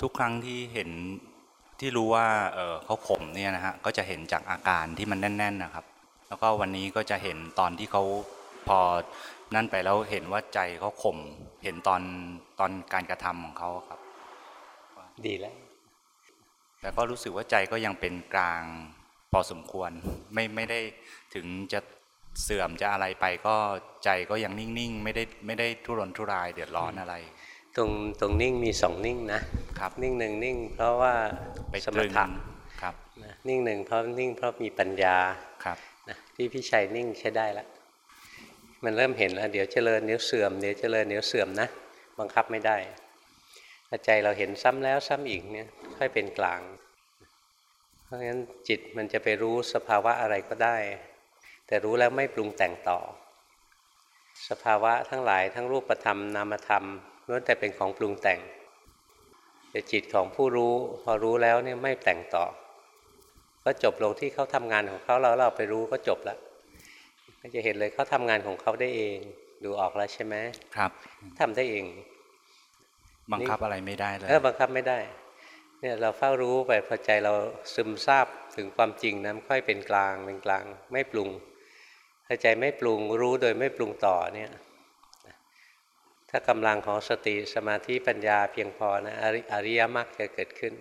ทุกครั้งที่เห็นที่รู้ว่าเอ่อเขาข่มเนี่ยนะฮะก็จะเห็นจากอาการที่มันแน่น ๆนะครับ แล้วก็วันนี้ก็จะเห็นตอนที่เขาพอนั่นไปแล้วเห็นว่าใจเขาข่มเห็นตอนตอนการกระทำของเขาครับ ดีแล้วแต่ก็รู้สึกว่าใจก็ยังเป็นกลางพอสมควร ไม่ไม่ได้ถึงจะเสื่อมจะอะไรไปก็ใจก็ยังนิ่งๆ ไม่ได้ไม่ได้ทุรนทุรายเดือดร้อนอะไร ตรงตรงนิ่งมีสองนิ่งนะครับนิ่งหนึ่งนิ่ง เพราะว่าไปสตมรึงถะครับนะนิ่งหนึ่งเพราะนิ่งเพราะมีปัญญาครับนะที่พี่ชัยนิ่งใช้ได้ละมันเริ่มเห็นแล้ว เดี๋ยวเจริญเดี๋ยวเสื่อมเดี๋ยวเจริญเดี๋ยวเสื่อมนะบังคับไม่ได้ถ้าใจเราเห็นซ้ำแล้วซ้ำอีกเนี่ยค่อยเป็นกลาง เพราะงั้นจิตมันจะไปรู้สภาวะอะไรก็ได้ แต่รู้แล้วไม่ปรุงแต่งต่อ สภาวะทั้งหลายทั้งรูปธรรมนามธรรม ล้วนแต่เป็นของปรุงแต่งแต่จิตของผู้รู้พอรู้แล้วเนี่ยไม่แต่งต่อ ก็จบลงที่เขาทำงานของเขาแล้วเราไปรู้ก็จบแล้วก็จะเห็นเลยเขาทำงานของเขาได้เอง ดูออกแล้วใช่ไหมครับทำได้เอง บังคับอะไรไม่ได้เลยเออบังคับไม่ได้ เนี่ยเราเฝ้ารู้ไปพอใจเราซึมซาบถึงความจริงนะค่อยเป็นกลางเป็นกลาง ไม่ปรุงพอใจไม่ปรุงรู้โดยไม่ปรุงต่อเนี่ย ถ้ากำลังของสติสมาธิปัญญาเพียงพอนะอริยมรรคจะเกิดขึ้น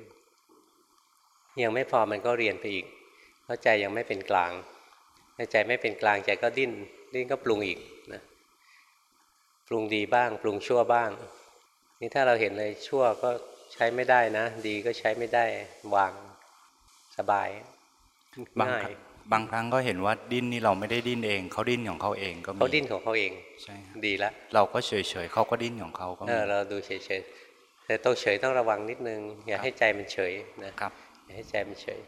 ยังไม่พอมันก็เรียนไปอีก เพราะใจยังไม่เป็นกลางถ้าใจไม่เป็นกลางใจก็ดิ้น ดิ้นก็ปรุงอีกนะปรุงดีบ้าง ปรุงชั่วบ้าง นี่ถ้าเราเห็นเลยชั่วก็ใช้ไม่ได้นะ ดีก็ใช้ไม่ได้วางสบายง่าย บางครั้งก็เห็นว่าดิ้นนี่เราไม่ได้ดิ้นเอง เขาดิ้นของเขาเองก็มีเขาดิ้นของเขาเองใช่ครับดีแล้วเราก็เฉยๆเขาก็ดิ้นของเขาก็เอมีอเราดูเฉยๆแต่ต้องเฉยต้องระวังนิดนึง อย่าครับให้ใจมันเฉยนะครับอย่าให้ใจมันเฉย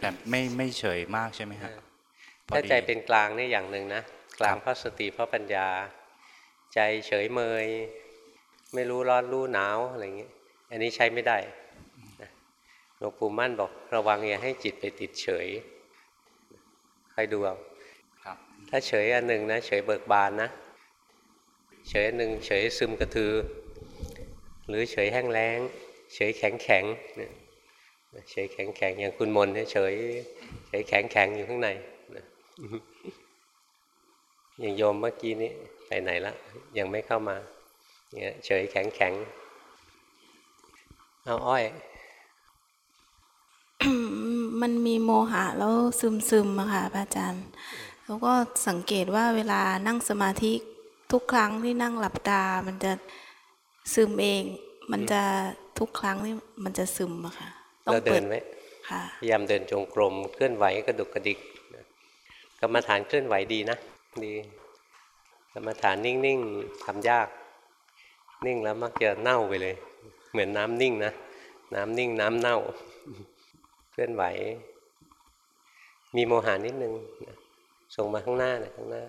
แต่ไม่ไม่เฉยมากใช่ไหมครับพอถ้าดีใจเป็นกลางนี่อย่างหนึ่งนะกลางครับเพราะสติเพราะปัญญา ใจเฉยเมย ไม่รู้ร้อนรู้หนาวอะไรอย่างเงี้ยอันนี้ใช้ไม่ได้นะหลวงปู่มั่นบอกระวังอย่าให้จิตไปติดเฉย ใครดูเอาครับ ถ้าเฉยอันหนึ่งนะเฉยเบิกบานนะ เฉยอันหนึ่งเฉยซึมกระทือ หรือเฉยแห้งแล้ง เฉยแข็งแข็งเนี่ยเฉยแข็งแข็งอย่างคุณมนเนี่ยเฉยเฉยแข็งแข็งอยู่ข้างในนะอย่างโยมเมื่อกี้นี้ไปไหนละยังไม่เข้ามาเนี่ยเฉยแข็งแข็งเอาอ้อย มันมีโมหะแล้วซึมซึมๆอะค่ะพระอาจารย์ แล้วก็สังเกตว่าเวลานั่งสมาธิทุกครั้งที่นั่งหลับตา มันจะซึมเอง มันจะทุกครั้งที่มันจะซึมอะค่ะต้องเราเดิเปินดไว้ค่ะพยายามเดินจงกรมเคลื่อนไหวกระดุกกระดิกนะกรรมฐานเคลื่อนไหวดีนะดีกรรมฐานนิ่งๆทำยาก นิ่งแล้วมักจะเน่าไปเลย เหมือนน้ำนิ่งนะ น้ำนิ่งน้ำเน่าเค ลื่อนไหว มีโมหานิดนึงนะส่งมาข้างหน้านะข้างหน้า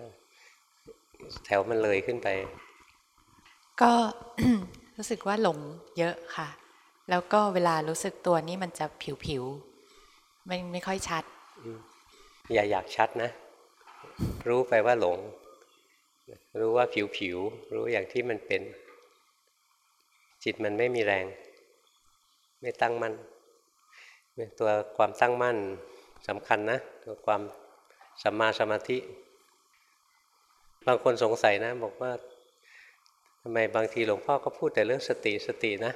แถวมันเลยขึ้นไป ก็รู้สึกว่าหลงเยอะค่ะ แล้วก็เวลารู้สึกตัวนี่มันจะผิวๆไม่ไม่ค่อยชัด อย่าอยากชัดนะ รู้ไปว่าหลง รู้ว่าผิวผิวๆรู้อย่างที่มันเป็น จิตมันไม่มีแรง ไม่ตั้งมั่น ตัวความตั้งมั่นสำคัญนะตัวความสัมมาสมาธิ บางคนสงสัยนะ บอกว่าทำไมบางทีหลวงพ่อก็พูดแต่เรื่องสติสตินะ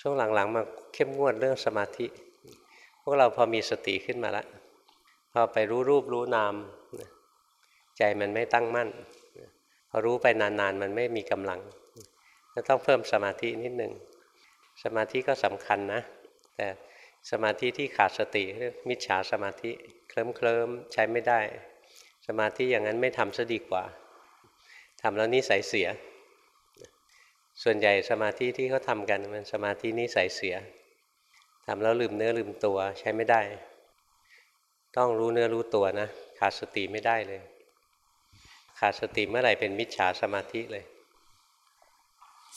ช่วงหลังๆมาเข้มงวดเรื่องสมาธิ พวกเราพอมีสติขึ้นมาแล้วพอไปรู้รูปรู้นาม ใจมันไม่ตั้งมั่น พอรู้ไปนานๆ มันไม่มีกำลังก็ต้องเพิ่มสมาธินิดหนึ่งสมาธิก็สำคัญนะ แต่ สมาธิที่ขาดสติเรียกมิจฉาสมาธิเคลิ้มเคลิมใช้ไม่ได้ สมาธิอย่างนั้นไม่ทำซะดีกว่าทำแล้วนิสัยเสีย ส่วนใหญ่สมาธิที่เขาทำกันมันสมาธินิสัยเสียทำแล้วลืมเนื้อลืมตัวใช้ไม่ได้ ต้องรู้เนื้อรู้ตัวนะ ขาดสติไม่ได้เลย ขาดสติเมื่อไหร่เป็นมิจฉาสมาธิเลย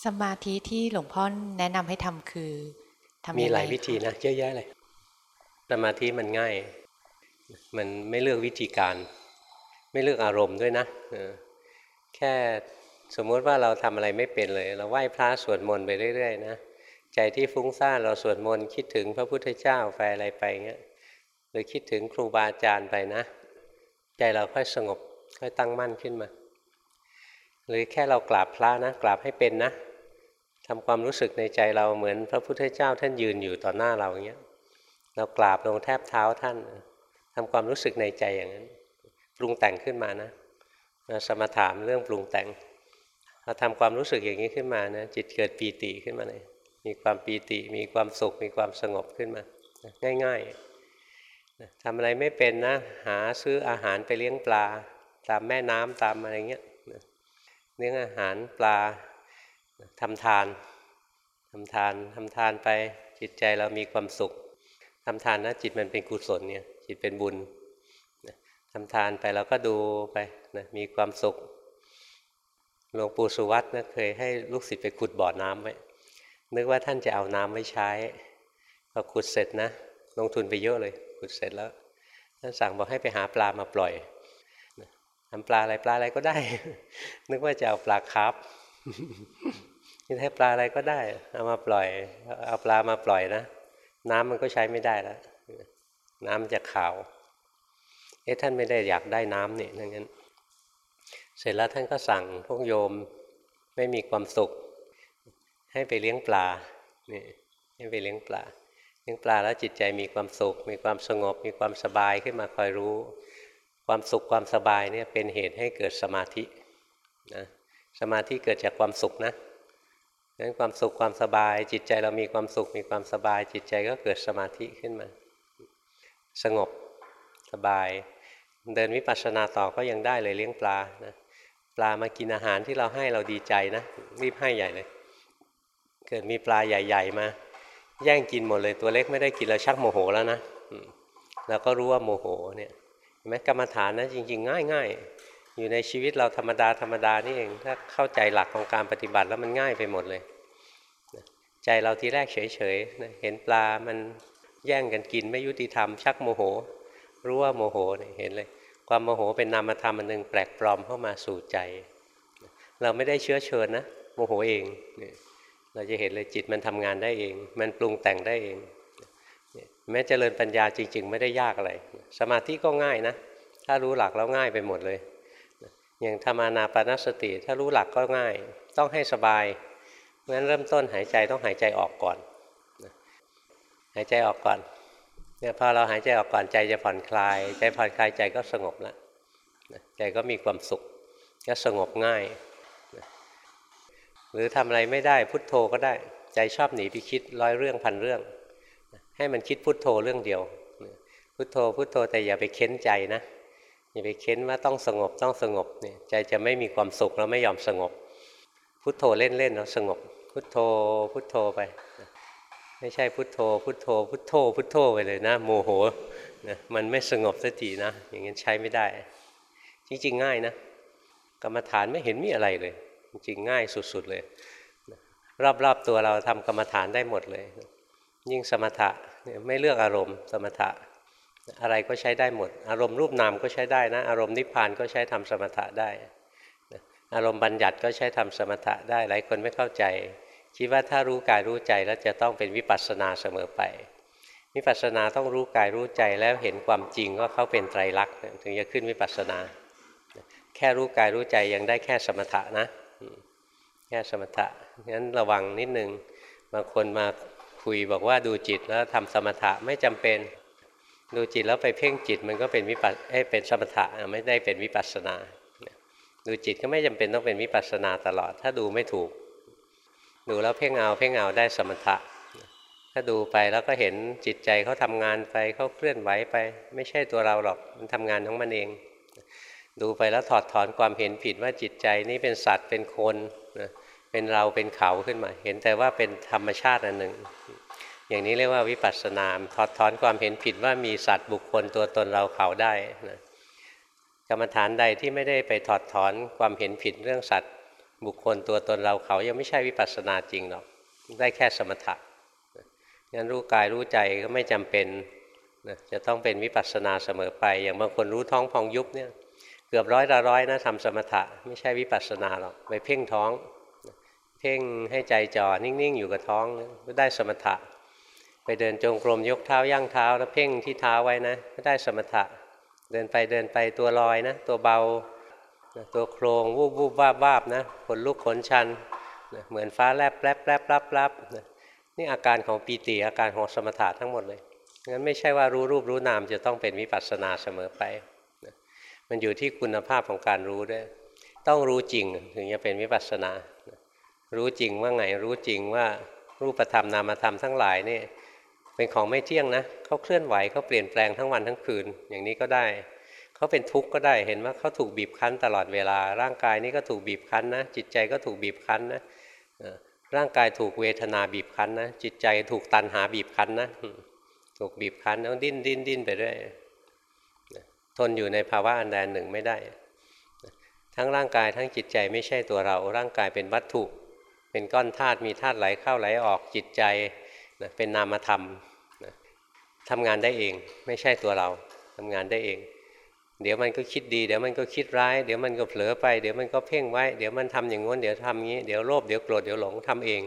สมาธิที่หลวงพ่อแนะนำให้ทำคือ ทำมีงไงหลายวิธีคะนะเยอะแยะเลยสมาธิมันง่าย มันไม่เลือกวิธีการ ไม่เลือกอารมณ์ด้วยนะเออแค่สมมุติว่าเราทำอะไรไม่เป็นเลย เราไหว้พระสวดมนต์ไปเรื่อยๆนะใจที่ฟุ้งซ่านเราสวดมนต์คิดถึงพระพุทธเจ้าไปอะไรไปเงี้ยหรือคิดถึงครูบาอาจารย์ไปนะ ใจเราค่อยสงบค่อยตั้งมั่นขึ้นมา หรือแค่เรากราบพระนะกราบให้เป็นนะ ทำความรู้สึกในใจเราเหมือนพระพุทธเจ้าท่านยืนอยู่ต่อหน้าเราอย่างเงี้ยเรากราบลงแทบเท้าท่านทำความรู้สึกในใจอย่างนั้น ปรุงแต่งขึ้นมานะสมถามเรื่องปรุงแต่งเราทำความรู้สึกอย่างนี้ขึ้นมานะจิตเกิดปีติขึ้นมาเลยมีความปีติมีความสุข มีความสงบขึ้นมา ง่ายๆทำอะไรไม่เป็นนะ หาซื้ออาหารไปเลี้ยงปลา ตามแม่น้ำตามอะไรเงี้ยเลี้ยงอาหารปลา ทำทานทำทานทำทานไปจิตใจเรามีความสุขทำทานนะจิตมันเป็นกุศลเนี่ยจิตเป็นบุญทำทานไปเราก็ดูไปนะมีความสุขหลวงปู่สุวัตนะเคยให้ลูกศิษย์ไปขุดบ่อน้ำไว้นึกว่าท่านจะเอาน้ำไว้ใช้พอขุดเสร็จนะ ลงทุนไปเยอะเลยขุดเสร็จแล้วท่านสั่งบอกให้ไปหาปลามาปล่อยทำปลาอะไรปลาอะไรก็ได้ นึกว่าจะเอาปลาคาร์ ฟนี่ให้ปลาอะไรก็ได้ เอามาปล่อย เอาปลามาปล่อยนะ น้ำมันก็ใช้ไม่ได้แล้วน้ำจะขาว เอ๊ะท่านไม่ได้อยากได้น้ำนี่นั่นงั้น เสร็จแล้วท่านก็สั่งพวกโยมไม่มีความสุข ให้ไปเลี้ยงปลานี่ให้ไปเลี้ยงปลาเลี้ยงปลาแล้วจิตใจมีความสุข มีความสงบ มีความสบายขึ้นมาคอยรู้ ความสุขความสบายเนี่ยเป็นเหตุให้เกิดสมาธินะ สมาธิเกิดจากความสุขนะนั้นความสุขความสบาย จิตใจเรามีความสุขมีความสบาย จิตใจก็เกิดสมาธิขึ้นมา สงบสบาย เดินวิปัสสนาต่อก็ยังได้เลยเลี้ยงปลานะปลามากินอาหารที่เราให้เราดีใจนะรีบให้ใหญ่เลย เกิดมีปลาใหญ่ ๆ มา แย่งกินหมดเลยตัวเล็กไม่ได้กินเราชักโมโหแล้วนะแล้วก็รู้ว่าโมโหเนี่ยเห็นไหมกรรมฐานนะจริง ๆ ง่ายๆ อยู่ในชีวิตเราธรรมดาธรรมดานี่เอง ถ้าเข้าใจหลักของการปฏิบัติแล้วมันง่ายไปหมดเลย ใจเราทีแรกเฉยๆเห็นปลามันแย่งกันกินไม่ยุติธรรม ชักโมโห รู้ว่าโมโหเนี่ยเห็นเลย ความโมโหเป็นนามธรรมอันหนึ่งแปลกปลอมเข้ามาสู่ใจ เราไม่ได้เชื้อเชิญนะโมโหเองเราจะเห็นเลยจิตมันทำงานได้เอง มันปรุงแต่งได้เองแม้เจริญปัญญาจริง ๆ ไม่ได้ยากอะไร สมาธิก็ง่ายนะ ถ้ารู้หลักแล้วง่ายไปหมดเลย อย่างธรรมานาปนสติ ถ้ารู้หลักก็ง่าย ต้องให้สบายเพราะฉะนั้นเริ่มต้นหายใจต้องหายใจออกก่อน หายใจออกก่อนเนี่ยพอเราหายใจออกก่อนใจจะผ่อนคลาย ใจผ่อนคลายใจก็สงบแล้วใจก็มีความสุขก็สงบง่าย หรือทำอะไรไม่ได้พุทโธก็ได้ ใจชอบหนีไปคิดร้อยเรื่องพันเรื่อง ให้มันคิดพุทโธเรื่องเดียว พุทโธพุทโธแต่อย่าไปเค้นใจนะ อย่าไปเค้นว่าต้องสงบต้องสงบเนี่ยใจจะไม่มีความสุขแล้วไม่ยอมสงบ พุทโธเล่นๆแล้วสงบ พุทโธ พุทโธไป ไม่ใช่พุทโธ พุทโธ พุทโธ พุทโธไปเลยนะ โมโหนะมันไม่สงบสักทีนะ อย่างนี้ใช้ไม่ได้ จริงๆ ง่ายนะกรรมฐานไม่เห็นมีอะไรเลย จริงง่ายสุดๆเลย รอบๆตัวเราทำกรรมฐานได้หมดเลย ยิ่งสมถะไม่เลือกอารมณ์สมถะ อะไรก็ใช้ได้หมด อารมณ์รูปนามก็ใช้ได้นะ อารมณ์นิพพานก็ใช้ทำสมถะได้ อารมณ์บัญญัติก็ใช้ทำสมถะได้ หลายคนไม่เข้าใจ คิดว่าถ้ารู้กายรู้ใจแล้วจะต้องเป็นวิปัสสนาเสมอไป วิปัสสนาต้องรู้กายรู้ใจแล้วเห็นความจริงว่าเขาเป็นไตรลักษณ์ถึงจะขึ้นวิปัสสนา แค่รู้กายรู้ใจยังได้แค่สมถะนะ แค่สมถะงั้นระวังนิดนึง บางคนมาคุยบอกว่าดูจิตแล้วทำสมถะไม่จำเป็น ดูจิตแล้วไปเพ่งจิตมันก็เป็นวิปัสเป็นสมถะไม่ได้เป็นวิปัสนา ดูจิตก็ไม่จำเป็นต้องเป็นวิปัสนาตลอด ถ้าดูไม่ถูก ดูแล้วเพ่งเอาเพ่งเอาได้สมถะ ถ้าดูไปแล้วก็เห็นจิตใจเขาทำงานไปเขาเคลื่อนไหวไป ไม่ใช่ตัวเราหรอกมันทำงานของมันเอง ดูไปแล้วถอดถอนความเห็นผิดว่าจิตใจนี้เป็นสัตว์เป็นคนนะเป็นเราเป็นเขาขึ้นมา เห็นแต่ว่าเป็นธรรมชาติอันหนึ่ง อย่างนี้เรียกว่าวิปัสสนาถอดถอนความเห็นผิดว่ามีสัตว์บุคคลตัวตนเราเขาได้นะกรรมฐานใดที่ไม่ได้ไปถอดถอนความเห็นผิดเรื่องสัตว์ บุคคลตัวตนเราเขายังไม่ใช่วิปัสสนาจริงหรอกได้แค่สมถะงั้นรู้กายรู้ใจก็ไม่จำเป็นนะจะต้องเป็นวิปัสสนาเสมอไป อย่างบางคนรู้ท้องพองยุบเนี่ยเกือบร้อยละร้อยนะทำสมถะไม่ใช่วิปัสสนาหรอกไปเพ่งท้อง เพ่งให้ใจจ่อนิ่งๆ อยู่กับท้องก็ได้สมถะ ไปเดินจงกรมยกเท้าย่างเท้าแล้วเพ่งที่เท้าไว้นะก็ได้สมถะ เดินไปเดินไปตัวลอยนะ ตัวเบาตัวโครงวูบวูบวาบวาบนะขนลุกขนชันนะเหมือนฟ้าแลบแลบแลบรับรับนะนี่อาการของปีติอาการของสมถะทั้งหมดเลยงั้นไม่ใช่ว่ารู้รูปรู้นามจะต้องเป็นวิปัสสนาเสมอไปนะมันอยู่ที่คุณภาพของการรู้ด้วย ต้องรู้จริงถึงจะเป็นวิปัสสนา รู้จริงว่าไงรู้จริงว่ารูปธรรมนามธรรมทั้งหลายนี่ เป็นของไม่เที่ยงนะเขาเคลื่อนไหวเขาเปลี่ยนแปลงทั้งวันทั้งคืน อย่างนี้ก็ได้เขาเป็นทุกข์ก็ได้เห็นว่าเขาถูกบีบคั้นตลอดเวลา ร่างกายนี้ก็ถูกบีบคั้นนะ จิตใจก็ถูกบีบคั้นนะร่างกายถูกเวทนาบีบคั้นนะ จิตใจถูกตันหาบีบคั้นนะ ถูกบีบคั้นต้องดิ้นดิ้นดิ้นไปเรื่อยทนอยู่ในภาวะอันใดหนึ่งไม่ได้ ทั้งร่างกายทั้งจิตใจไม่ใช่ตัวเรา ร่างกายเป็นวัตถุ เป็นก้อนธาตุมีธาตุไหลเข้าไหลออกจิตใจเป็นนามธรรม ทำงานได้เอง ไม่ใช่ตัวเราทำงานได้เอง เดี๋ยวมันก็คิดดี เดี๋ยวมันก็คิดร้าย เดี๋ยวมันก็เผลอไป เดี๋ยวมันก็เพ่งไว้ เดี๋ยวมันทำอย่างง้น เดี๋ยวทำงี้ เดี๋ยวโลภ เดี๋ยวโกรธ เดี๋ยวหลงทำเอง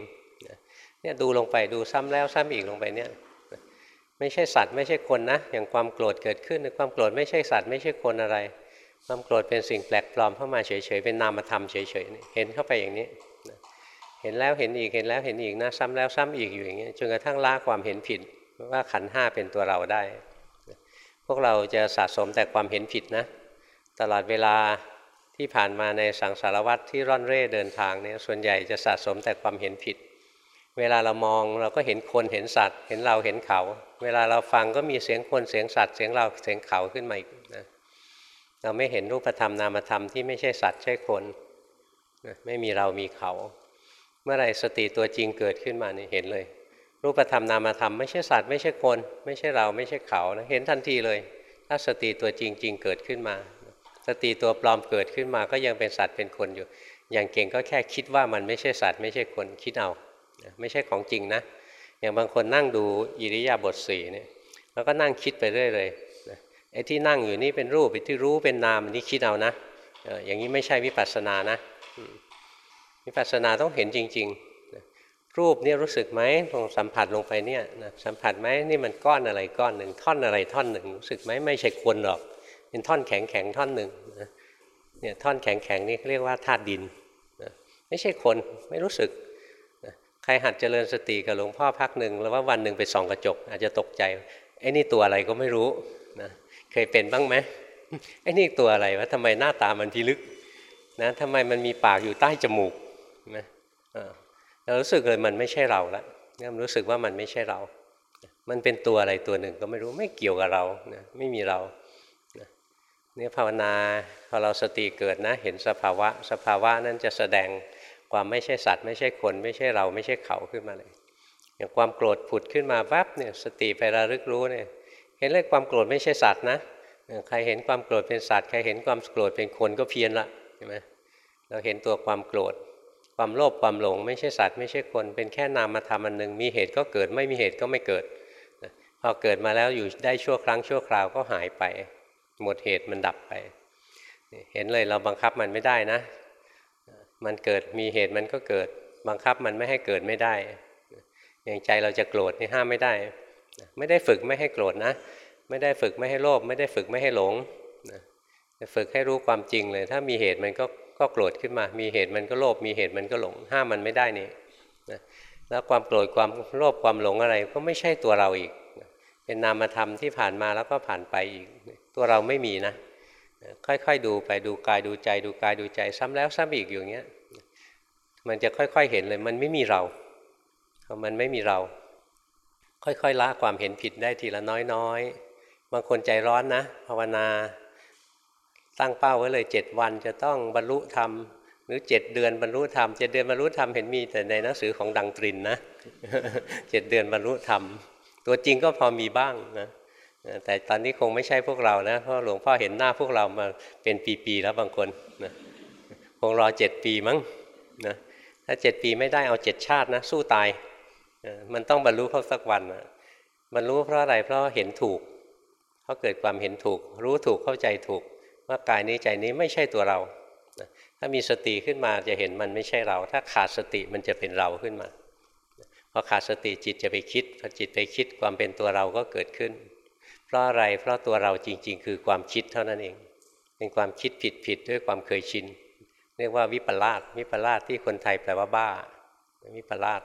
เนี่ยดูลงไปดูซ้ำแล้วซ้ำอีกลงไปเนี่ย ไม่ใช่สัตว์ไม่ใช่คนนะ อย่างความโกรธเกิดขึ้น ความโกรธไม่ใช่สัตว์ไม่ใช่คนอะไร ความโกรธเป็นสิ่งแปลกปลอมเข้ามาเฉยๆ เป็นนามธรรมเฉยๆ เห็นเข้าไปอย่างนี้เห็นแล้วเห็นอีก เห็นแล้วเห็นอีกนะ ซ้ำแล้วซ้ำอีกอยู่อย่างนี้จนกระทั่งละความเห็นผิด ว่าขันห้าเป็นตัวเราได้ พวกเราจะสะสมแต่ความเห็นผิดนะ ตลอดเวลาที่ผ่านมาในสังสารวัตรที่ร่อนเร่เดินทางเนี่ยส่วนใหญ่จะสะสมแต่ความเห็นผิด เวลาเรามองเราก็เห็นคนเห็นสัตว์ เห็นเราเห็นเขา เวลาเราฟังก็มีเสียงคนเสียงสัตว์เสียงเราเสียงเขาขึ้นมาอีกนะเราไม่เห็นรูปธรรมนามธรรมที่ไม่ใช่สัตว์ใช่คนนะไม่มีเรามีเขา เมื่อไรสติตัวจริงเกิดขึ้นมาเนี่ยเห็นเลย รูปธรรมนามธรรมไม่ใช่สัตว์ไม่ใช่คน ไม่ใช่เราไม่ใช่เขานะเห็นทันทีเลย ถ้าสติตัวจริง ๆ เกิดขึ้นมา สติตัวปลอมเกิดขึ้นมาก็ยังเป็นสัตว์เป็นคนอยู่ อย่างเก่งก็แค่คิดว่ามันไม่ใช่สัตว์ไม่ใช่คนคิดเอาไม่ใช่ของจริงนะ อย่างบางคนนั่งดูอิริยาบถสี่เนี่ยแล้วก็นั่งคิดไปเรื่อยเลยไอ้ที่นั่งอยู่นี่เป็นรูปไอ้ที่รู้เป็นนามนี่คิดเอานะอย่างนี้ไม่ใช่วิปัสสนานะวิปัสสนาต้องเห็นจริง ๆ รูปนี่รู้สึกไหมลองสัมผัสลงไปเนี่ยสัมผัสไหมนี่มันก้อนอะไรก้อนหนึ่งท่อนอะไรท่อนหนึ่งรู้สึกไหมไม่ใช่คนหรอก เป็นท่อนแข็งแข็งท่อนหนึ่งเนี่ยท่อนแข็งแข็งนี่เรียกว่าธาตุดินไม่ใช่คนไม่รู้สึกใครหัดเจริญสติกับหลวงพ่อพักหนึ่งแล้วว่าวันหนึ่งไปส่องกระจก อาจจะตกใจไอ้นี่ตัวอะไรก็ไม่รู้นะเคยเป็นบ้างไหมไอ้นี่ตัวอะไรวะทำไมหน้าตามันพิลึกนะทำไมมันมีปากอยู่ใต้จมูกนะ เรารู้สึกเลยมันไม่ใช่เราละเรารู้สึกว่ามันไม่ใช่เรา มันเป็นตัวอะไรตัวหนึ่งก็ไม่รู้ไม่เกี่ยวกับเรานะไม่มีเราเนี่ยภาวนาพอเราสติเกิดนะ เห็นสภาวะ สภาวะนั้นจะแสดงความไม่ใช่สัตว์ ไม่ใช่คน ไม่ใช่เราไม่ใช่เขาขึ้นมาเลย อย่างความโกรธผุดขึ้นมาแวบเนี่ยสติไประลึกรู้เนี่ยเห็นเลยความโกรธไม่ใช่สัตว์นะใครเห็นความโกรธเป็นสัตว์ใครเห็นความโกรธเป็นคนก็เพี้ยนละใช่ไหมเราเห็นตัวความโกรธ ความโลภความหลง ไม่ใช่สัตว์ไม่ใช่คน เป็นแค่นามธรรมอันหนึ่งมีเหตุก็เกิดไม่มีเหตุก็ไม่เกิดพอเกิดมาแล้วอยู่ได้ชั่วครั้งชั่วคราวก็หายไป หมดเหตุมันดับไป เห็นเลยเราบังคับมันไม่ได้นะ มันเกิดมีเหตุมันก็เกิด บังคับมันไม่ให้เกิดไม่ได้ อย่างใจเราจะโกรธนี่ห้ามไม่ได้ ไม่ได้ฝึกไม่ให้โกรธนะ ไม่ได้ฝึกไม่ให้โลภไม่ได้ฝึกไม่ให้หลงฝึกให้รู้ความจริงเลย ถ้ามีเหตุมันก็ ก็โกรธขึ้นมา มีเหตุมันก็โลภมีเหตุมันก็หลง ห้ามมันไม่ได้นี่แล้วความโกรธความโลภความหลงอะไรก็ไม่ใช่ตัวเราอีก เป็นนามธรรมที่ผ่านมาแล้วก็ผ่านไปอีก ตัวเราไม่มีนะ ค่อยๆดูไปดูกายดูใจ ดูกายดูใจซ้ำแล้วซ้ำอีกอย่างเงี้ยมันจะค่อยๆเห็นเลยมันไม่มีเรามันไม่มีเรา ค่อยๆละความเห็นผิดได้ทีละน้อยๆบางคนใจร้อนนะภาวนา ตั้งเป้าไว้เลยเจ็ดวันจะต้องบรรลุธรรมหรือเจ็ดเดือนบรรลุธรรมเจ็ดเดือนบรรลุธรรมเห็นมีแต่ในหนังสือของดังตรินนะเจ็ดเดือนบรรลุธรรม ตัวจริงก็พอมีบ้างนะแต่ตอนนี้คงไม่ใช่พวกเรานะเพราะหลวงพ่อเห็นหน้าพวกเรามาเป็นปีๆแล้วบางคนนะคงรอเจ็ดปีมั้งนะถ้าเจ็ดปีไม่ได้เอาเจ็ดชาตินะสู้ตายมันต้องบรรลุเขาสักวันนะบรรลุเพราะอะไรเพราะเห็นถูกเพราเกิดความเห็นถูก รู้ถูกเข้าใจถูก ว่ากายนี้ใจนี้ไม่ใช่ตัวเรา ถ้ามีสติขึ้นมาจะเห็นมันไม่ใช่เรา ถ้าขาดสติมันจะเป็นเราขึ้นมาพอขาดสติจิตจะไปคิดพอจิตไปคิดความเป็นตัวเราก็เกิดขึ้น เพราะอะไรเพราะตัวเราจริง ๆ คือความคิดเท่านั้นเอง เป็นความคิดผิดๆด้วยความเคยชินเรียกว่าวิปลาสวิปลาสที่คนไทยแปลว่าบ้าวิปลาส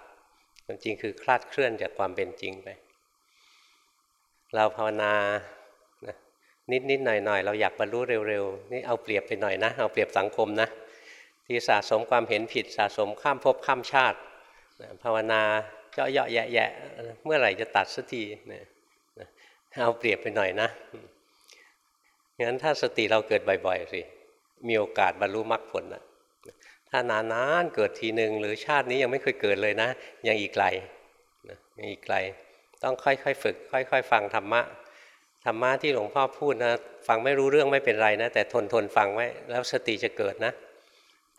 ความจริงคือคลาดเคลื่อนจากความเป็นจริงไป เราภาวนา นิดนิดหน่อยหน่อยเราอยากบรรลุเร็วๆนี่เอาเปรียบไปหน่อยนะเอาเปรียบสังคมนะที่สะสมความเห็นผิดสะสมข้ามภพข้ามชาติภาวนาเจาะเยาะแยะแยะเมื่อไหร่จะตัดสักทีเอาเปรียบไปหน่อยนะงั้นถ้าสติเราเกิดบ่อยๆสิมีโอกาสบรรลุมรรคผลนะถ้านานๆเกิดทีหนึ่งหรือชาตินี้ยังไม่เคยเกิดเลยนะ ยังอีกไกลยังอีกไกล ต้องค่อยๆฝึก ค่อย ๆ ฟังธรรมะ รรมะที่หลวงพ่อพูดนะ ฟังไม่รู้เรื่องไม่เป็นไรนะ แต่ทนทนฟังไว้ แล้วสติจะเกิดนะ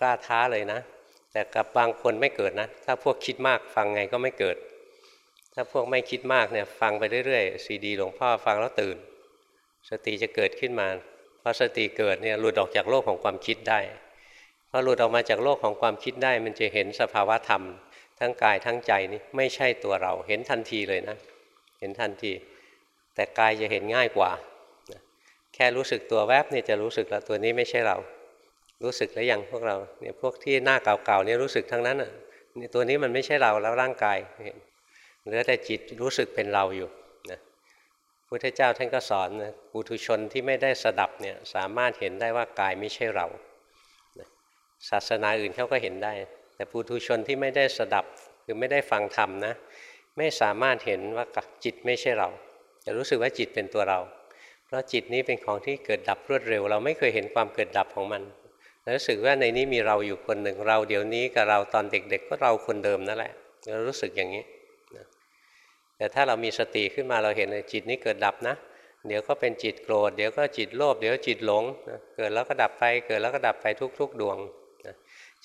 กล้าท้าเลยนะ แต่กับบางคนไม่เกิดนะ ถ้าพวกคิดมากฟังไงก็ไม่เกิด ถ้าพวกไม่คิดมากเนี่ยฟังไปเรื่อยๆซีดีหลวงพ่อฟังแล้วตื่น สติจะเกิดขึ้นมาพอสติเกิดเนี่ยหลุดออกจากโลกของความคิดได้พอหลุดออกมาจากโลกของความคิดได้ มันจะเห็นสภาวะธรรม ทั้งกายทั้งใจนี่ไม่ใช่ตัวเราเห็นทันทีเลยนะ เห็นทันที แต่กายจะเห็นง่ายกว่า แค่รู้สึกตัวแวบเนี่ยจะรู้สึกแล้วตัวนี้ไม่ใช่เรา รู้สึกแล้วยังพวกเราเนี่ยพวกที่หน้าเก่าๆเนี่ยรู้สึกทั้งนั้นอะนี่ตัวนี้มันไม่ใช่เราแล้วร่างกายเห็นเหลือแต่จิตรู้สึกเป็นเราอยู่นะพุทธเจ้าท่านก็สอนนะปุถุชนที่ไม่ได้สดับเนี่ยสามารถเห็นได้ว่ากายไม่ใช่เราศาสนาอื่นเขาก็เห็นได้ แต่ปุถุชนที่ไม่ได้สดับคือไม่ได้ฟังธรรมนะไม่สามารถเห็นว่าจิตไม่ใช่เรา จะรู้สึกว่าจิตเป็นตัวเรา เพราะจิตนี้เป็นของที่เกิดดับรวดเร็ว เราไม่เคยเห็นความเกิดดับของมันรู้สึกว่าในนี้มีเราอยู่คนหนึ่งเรา เดี๋ยวนี้กับเราตอนเด็ก ๆ ก็เราคนเดิมนั่นแหละเรารู้สึกอย่างนี้แต่ถ้าเรามีสติขึ้นมาเราเห็นเลยจิตนี้เกิดดับนะ เดี๋ยวก็เป็นจิตโกรธเดี๋ยวก็จิตโลภเดี๋ยวจิตหลงเกิดแล้วก็ดับไป เกิดแล้วก็ดับไปทุก ๆ ดวง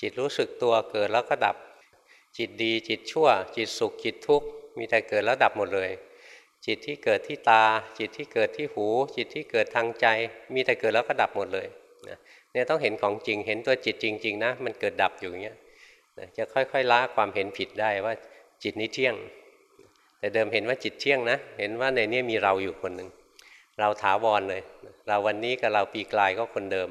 จิตรู้สึกตัวเกิดแล้วก็ดับ จิตดีจิตชั่ว จิตสุขจิตทุกข์มีแต่เกิดแล้วดับหมดเลย จิตที่เกิดที่ตา จิตที่เกิดที่หู จิตที่เกิดทางใจ มีแต่เกิดแล้วก็ดับหมดเลยเนี่ยต้องเห็นของจริงเห็นตัวจิตจริง ๆ นะ มันเกิดดับอยู่อย่างเงี้ยจะค่อยๆละความเห็นผิดได้ว่าจิตนี้เที่ยง แต่เดิมเห็นว่าจิตเที่ยงนะ เห็นว่าในนี้มีเราอยู่คนหนึ่งเราถาวรเลย เราวันนี้กับเราปีกลายก็คนเดิม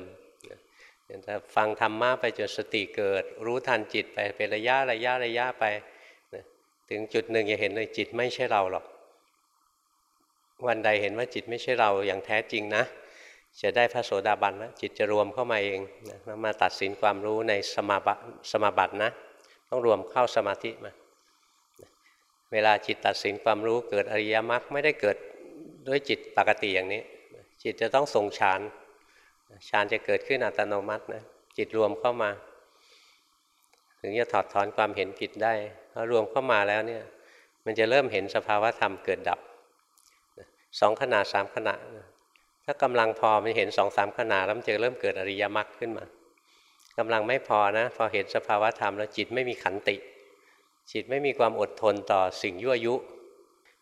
แต่ฟังธรรมะไปจนสติเกิด รู้ทันจิตไปเป็นระยะระยะระยะไป ถึงจุดหนึ่งจะเห็นเลยจิตไม่ใช่เราหรอก วันใดเห็นว่าจิตไม่ใช่เราอย่างแท้จริงนะจะได้พระโสดาบันนะจิตจะรวมเข้ามาเองนะมาตัดสินความรู้ในสมาบัติสมาบัตินะ ต้องรวมเข้าสมาธิมา เวลาจิตตัดสินความรู้เกิดอริยมรรคไม่ได้เกิดด้วยจิตปกติอย่างนี้ จิตจะต้องทรงฌานฌานจะเกิดขึ้นอัตโนมัตินะจิตรวมเข้ามา ถึงจะถอดถอนความเห็นผิดได้พอรวมเข้ามาแล้วเนี่ย มันจะเริ่มเห็นสภาวะธรรมเกิดดับ สองขนาดสามขนาดถ้ากำลังพอมันเห็นสองสามขนาดแล้วมันจะเริ่มเกิดอริยมรรคขึ้นมากำลังไม่พอนะ พอเห็นสภาวะธรรมแล้วจิตไม่มีขันติ จิตไม่มีความอดทนต่อสิ่งยั่วยุ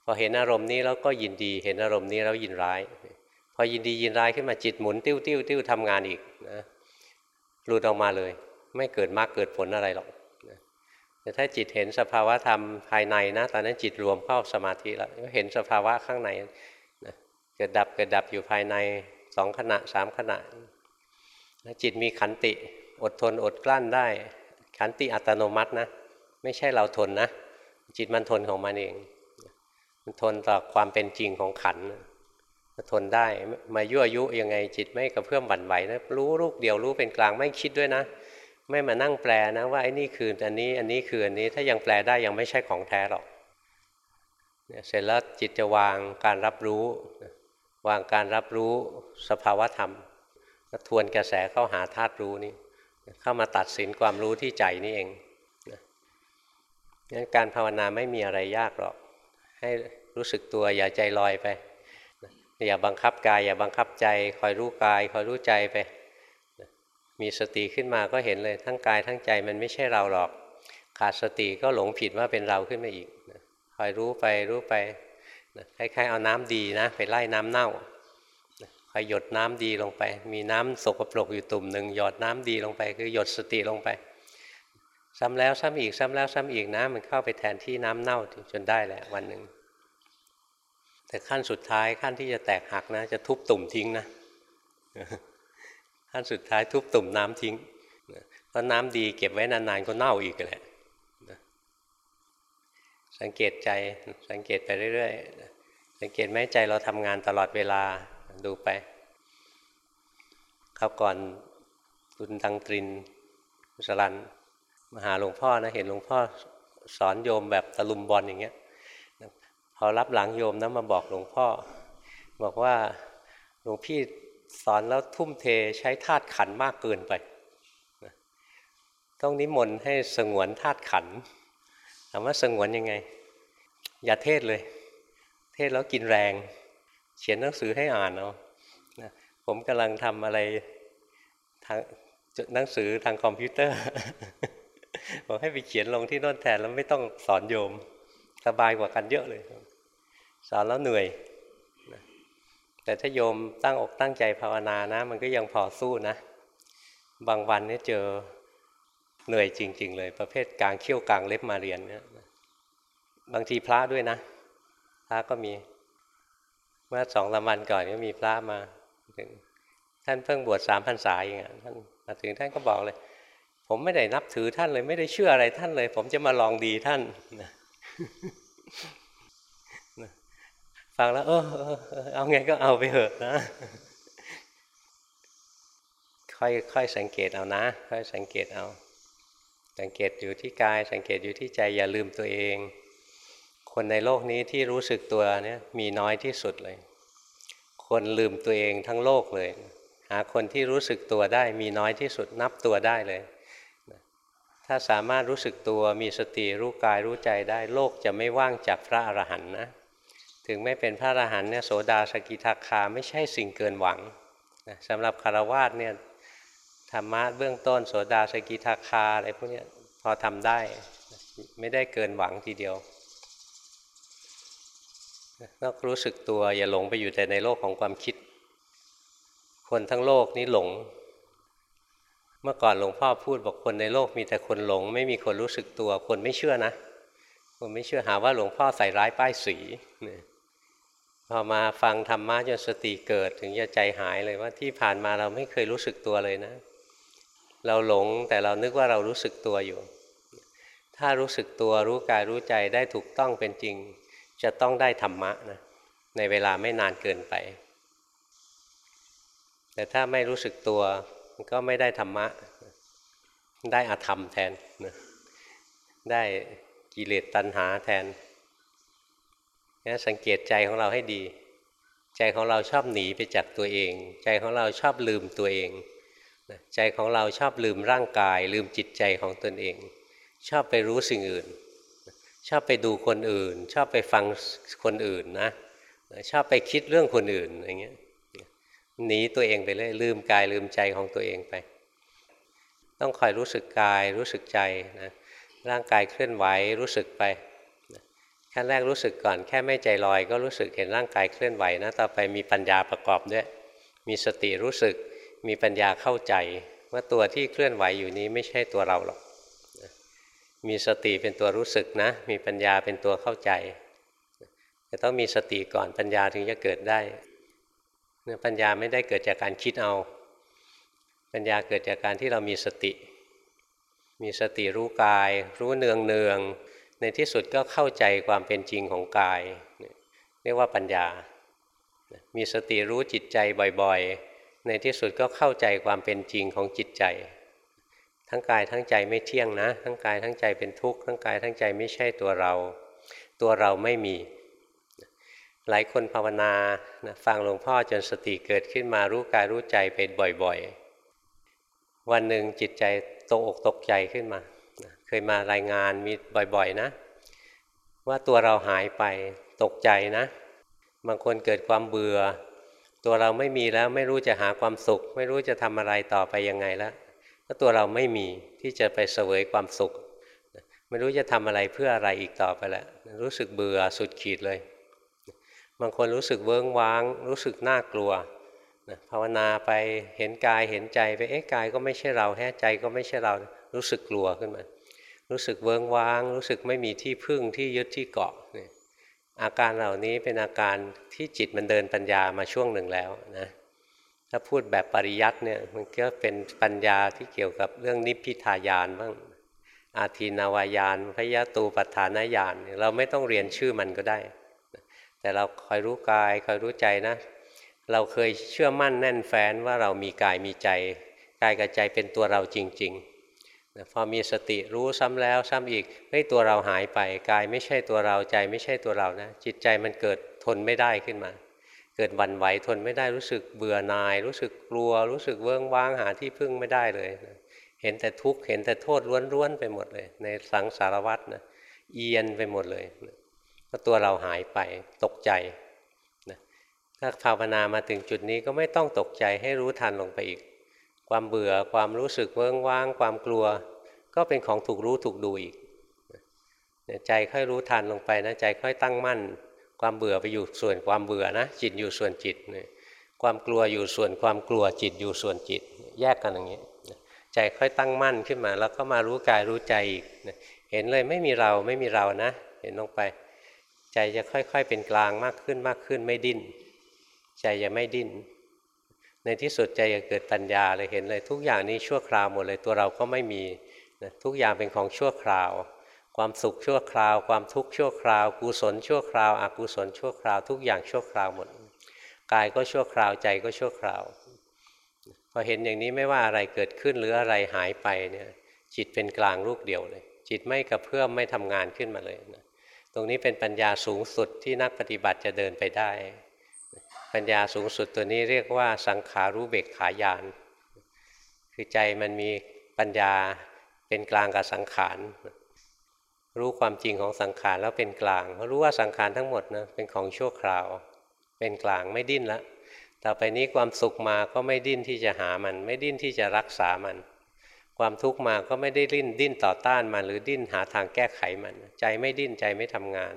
พอเห็นอารมณ์นี้แล้วก็ยินดีเห็นอารมณ์นี้แล้วยินร้าย พอยินดียินร้ายขึ้นมาจิตหมุนติ้วติ้วติ้วทำงานอีกนะหลุดออกมาเลย ไม่เกิดมรรคเกิดผลอะไรหรอกแต่ถ้าจิตเห็นสภาวะธรรมภายในนะตอนนั้นจิตรวมเข้าสมาธิแล้วเห็นสภาวะข้างใน กิดดับเกิดดับอยู่ภายในสองขณะสามขณะแล้วจิตมีขันติอดทนอดกลั้นได้ ขันติอัตโนมัตินะ ไม่ใช่เราทนนะ จิตมันทนของมันเอง มันทนต่อความเป็นจริงของขันทนได้มายั่วยุยังไงจิตไม่กระเพื่อมบั่นไหวนะรู้ลูกเดียวรู้เป็นกลางไม่คิดด้วยนะ ไม่มานั่งแปลนะว่าไอ้นี่คืออันนี้อันนี้คืออันนี้ถ้ายังแปลได้ยังไม่ใช่ของแท้หรอกเสร็จแล้วจิตจะวางการรับรู้ วางการรับรู้สภาวธรรมทวนกระแสเข้าหาธาตุรู้นี่เข้ามาตัดสินความรู้ที่ใจนี่เองงั้นการภาวนาไม่มีอะไรยากหรอก ให้รู้สึกตัวอย่าใจลอยไป อย่าบังคับกาย อย่าบังคับใจ คอยรู้กาย คอยรู้ใจไป มีสติขึ้นมาก็เห็นเลยทั้งกายทั้งใจมันไม่ใช่เราหรอก ขาดสติก็หลงผิดว่าเป็นเราขึ้นมาอีกคอยรู้ไปรู้ไป คล้ายๆเอาน้ำดีนะไปไล่น้ำเน่าคอยหยดน้ำดีลงไป มีน้ำสกปรกอยู่ตุ่มหนึ่งหยดน้ำดีลงไป คือหยดสติลงไป ซ้ำแล้วซ้ำอีกซ้ำแล้วซ้ำอีกนะมันเข้าไปแทนที่น้ำเน่าจนได้แหละวันหนึ่งแต่ขั้นสุดท้ายขั้นที่จะแตกหักนะ จะทุบตุ่มทิ้งนะขั้นสุดท้ายทุบตุ่มน้ำทิ้งเพราะน้ำดีเก็บไว้นานๆก็เน่าอีกแหละ สังเกตใจสังเกตไปเรื่อยๆสังเกตไหมใจเราทำงานตลอดเวลาดูไปเขาก่อนคุณตังตรินสลันมาหาหลวงพ่อนะเห็นหลวงพ่อสอนโยมแบบตะลุมบอลอย่างเงี้ยพอรับหลังโยมนะมาบอกหลวงพ่อ บอกว่าหลวงพี่สอนแล้วทุ่มเทใช้ธาตุขันมากเกินไป ต้องนิมนต์ให้สงวนธาตุขัน ถามว่าสงวนยังไง อย่าเทศเลย เทศแล้วกินแรง เขียนหนังสือให้อ่านเอาผมกำลังทำอะไรทางหนังสือทางคอมพิวเตอร์บอกให้ไปเขียนลงที่โน่นแทนแล้วไม่ต้องสอนโยม สบายกว่ากันเยอะเลย สอนแล้วเหนื่อย แต่ถ้าโยมตั้งอกตั้งใจภาวนานะ มันก็ยังพอสู้นะ บางวันเนี่ยเจอ เหนื่อยจริง ๆ เลย ประเภทกลางเขี้ยวกลางเล็บมาเรียนเนี่ยบางทีพระด้วยนะ พระก็มีเมื่อสองสามวันก่อนก็มีพระมาถึงท่านเพิ่งบวชสามพรรษาเองท่านมาถึงท่านก็บอกเลย ผมไม่ได้นับถือท่านเลยไม่ได้เชื่ออะไรท่านเลย ผมจะมาลองดีท่านฟังแล้ว เออเอาไงก็เอาไปเถอะนะค่อยค่อยสังเกตเอานะ ค่อยสังเกตเอา สังเกตอยู่ที่กาย สังเกตอยู่ที่ใจอย่าลืมตัวเอง คนในโลกนี้ที่รู้สึกตัวเนี่ยมีน้อยที่สุดเลย คนลืมตัวเองทั้งโลกเลย หาคนที่รู้สึกตัวได้มีน้อยที่สุดนับตัวได้เลย ถ้าสามารถรู้สึกตัวมีสติรู้กายรู้ใจได้โลกจะไม่ว่างจากพระอรหันต์นะถึงไม่เป็นพระอรหันต์เนี่ยโสดาสกิทาคาไม่ใช่สิ่งเกินหวังนะสำหรับคารวาสเนี่ย ธรรมะเบื้องต้นโสดาสกิทาคาอะไรพวกนี้พอทำได้ ไม่ได้เกินหวังทีเดียวต้องรู้สึกตัวอย่าหลงไปอยู่แต่ในโลกของความคิด คนทั้งโลกนี้หลง เมื่อก่อนหลวงพ่อพูดบอกคนในโลกมีแต่คนหลง ไม่มีคนรู้สึกตัว คนไม่เชื่อนะ คนไม่เชื่อหาว่าหลวงพ่อใส่ร้ายป้ายสีพอมาฟังธรรมะจนสติเกิดถึงจะใจหายเลยว่าที่ผ่านมาเราไม่เคยรู้สึกตัวเลยนะ เราหลงแต่เรานึกว่าเรารู้สึกตัวอยู่ ถ้ารู้สึกตัวรู้กายรู้ใจได้ถูกต้องเป็นจริง จะต้องได้ธรรมะนะในเวลาไม่นานเกินไป แต่ถ้าไม่รู้สึกตัวก็ไม่ได้ธรรมะ ได้อธรรมแทนนะได้กิเลสตัณหาแทนนี่สังเกตใจของเราให้ดี ใจของเราชอบหนีไปจากตัวเอง ใจของเราชอบลืมตัวเอง ใจของเราชอบลืมร่างกาย ลืมจิตใจของตนเอง ชอบไปรู้สิ่งอื่น ชอบไปดูคนอื่น ชอบไปฟังคนอื่นนะชอบไปคิดเรื่องคนอื่นอย่างเงี้ยหนีตัวเองไปเลยลืมกายลืมใจของตัวเองไป ต้องคอยรู้สึกกายรู้สึกใจนะร่างกายเคลื่อนไหวรู้สึกไปขั้นแรกรู้สึกก่อนแค่ไม่ใจลอย ก็รู้สึกเห็นร่างกายเคลื่อนไหวนะต่อไปมีปัญญาประกอบด้วย มีสติรู้สึก มีปัญญาเข้าใจว่าตัวที่เคลื่อนไหวอยู่นี้ไม่ใช่ตัวเราหรอก มีสติเป็นตัวรู้สึกนะ มีปัญญาเป็นตัวเข้าใจแต่ต้องมีสติก่อนปัญญาถึงจะเกิดได้เนี่ยปัญญาไม่ได้เกิดจากการคิดเอา ปัญญาเกิดจากการที่เรามีสติ มีสติรู้กาย รู้เนืองเนือง ในที่สุดก็เข้าใจความเป็นจริงของกาย เรียกว่าปัญญา มีสติรู้จิตใจบ่อยๆ ในที่สุดก็เข้าใจความเป็นจริงของจิตใจ ทั้งกายทั้งใจไม่เที่ยงนะ ทั้งกายทั้งใจเป็นทุกข์ทั้งกายทั้งใจไม่ใช่ตัวเรา ตัวเราไม่มี หลายคนภาวนานะฟังหลวงพ่อจนสติเกิดขึ้นมารู้กายรู้ใจเป็นบ่อยๆ วันหนึ่งจิตใจตกอกตกใจขึ้นมา เคยมารายงานมีบ่อยๆนะ ว่าตัวเราหายไปตกใจนะ บางคนเกิดความเบื่อ ตัวเราไม่มีแล้วไม่รู้จะหาความสุข ไม่รู้จะทำอะไรต่อไปยังไงแล้วราะตัวเราไม่มีที่จะไปเสวยความสุข ไม่รู้จะทำอะไรเพื่ออะไรอีกต่อไปแล้วรู้สึกเบื่อสุดขีดเลย บางคนรู้สึกเวิ้งว้าง รู้สึกน่ากลัวภาวนาไปเห็นกายเห็นใจไปเอ๊ะกายก็ไม่ใช่เราแฮ่ใจก็ไม่ใช่เรารู้สึกกลัวขึ้นมา รู้สึกเวิงว้าง รู้สึกไม่มีที่พึ่งที่ยึดที่เกาะเนี่ย อาการเหล่านี้เป็นอาการที่จิตมันเดินปัญญามาช่วงหนึ่งแล้วนะถ้าพูดแบบปริยัติเนี่ยมันก็เป็นปัญญาที่เกี่ยวกับเรื่องนิพพิทายานบ้างอาทีนาวายานพยาตูปัฏฐานญาณเราไม่ต้องเรียนชื่อมันก็ได้ แต่เราคอยรู้กายคอยรู้ใจนะ เราเคยเชื่อมั่นแน่นแฟ้นว่าเรามีกายมีใจ กายกับใจเป็นตัวเราจริง ๆ พอมีสติรู้ซ้ำแล้วซ้ำอีกเฮ้ยตัวเราหายไปกายไม่ใช่ตัวเราใจไม่ใช่ตัวเรานะ จิตใจมันเกิดทนไม่ได้ขึ้นมา เกิดวันไหวทนไม่ได้รู้สึกเบื่อหน่าย รู้สึกกลัว รู้สึกเวิ้งว้างหาที่พึ่งไม่ได้เลยนะเห็นแต่ทุกข์เห็นแต่โทษล้วนๆไปหมดเลย ในสังสารวัฏนะเอียนไปหมดเลยก็ตัวเราหายไปตกใจนะถ้าภาวนามาถึงจุดนี้ก็ไม่ต้องตกใจให้รู้ทันลงไปอีก ความเบื่อความรู้สึกเวิ้งว้าง ความกลัว ก็เป็นของถูกรู้ถูกดูอีกใจค่อยรู้ทันลงไปนะใจค่อยตั้งมั่น ความเบื่อไปอยู่ส่วนความเบื่อนะ จิตอยู่ส่วนจิตความกลัวอยู่ส่วนความกลัวจิตอยู่ส่วนจิต แยกกันอย่างนี้ใจค่อยตั้งมั่นขึ้นมา แล้วก็มารู้กายรู้ใจอีกเห็นเลยไม่มีเราไม่มีเรานะ เห็นลงไป ใจจะค่อยๆเป็นกลางมากขึ้นมากขึ้นไม่ดิ้น ใจจะไม่ดิ้น ในที่สุดใจจะเกิดปัญญาเลยเห็นเลยทุกอย่างนี้ชั่วคราวหมดเลยตัวเราก็ไม่มีนะทุกอย่างเป็นของชั่วคราว ความสุขชั่วคราว ความทุกข์ชั่วคราว กุศลชั่วคราวอกุศลชั่วคราว ทุกอย่างชั่วคราวหมดกายก็ชั่วคราวใจก็ชั่วคราวพอเห็นอย่างนี้ไม่ว่าอะไรเกิดขึ้นหรืออะไรหายไปเนี่ยจิตเป็นกลางลูกเดียวเลย จิตไม่กระเพื่อมไม่ทำงานขึ้นมาเลยนะตรงนี้เป็นปัญญาสูงสุดที่นักปฏิบัติจะเดินไปได้ ปัญญาสูงสุดตัวนี้เรียกว่าสังขารู้เบกขายาน คือใจมันมีปัญญาเป็นกลางกับสังขาร รู้ความจริงของสังขารแล้วเป็นกลางรู้ว่าสังขารทั้งหมดนะเป็นของชั่วคราว เป็นกลางไม่ดิ้นล้วต่อไปนี้ความสุขมาก็ไม่ดิ้นที่จะหามัน ไม่ดิ้นที่จะรักษามัน ความทุกข์มาก็ไม่ได้ดิ้นดิ้นต่อต้านมันหรือดิ้นหาทางแก้ไขมัน ใจไม่ดิ้นใจไม่ทำงาน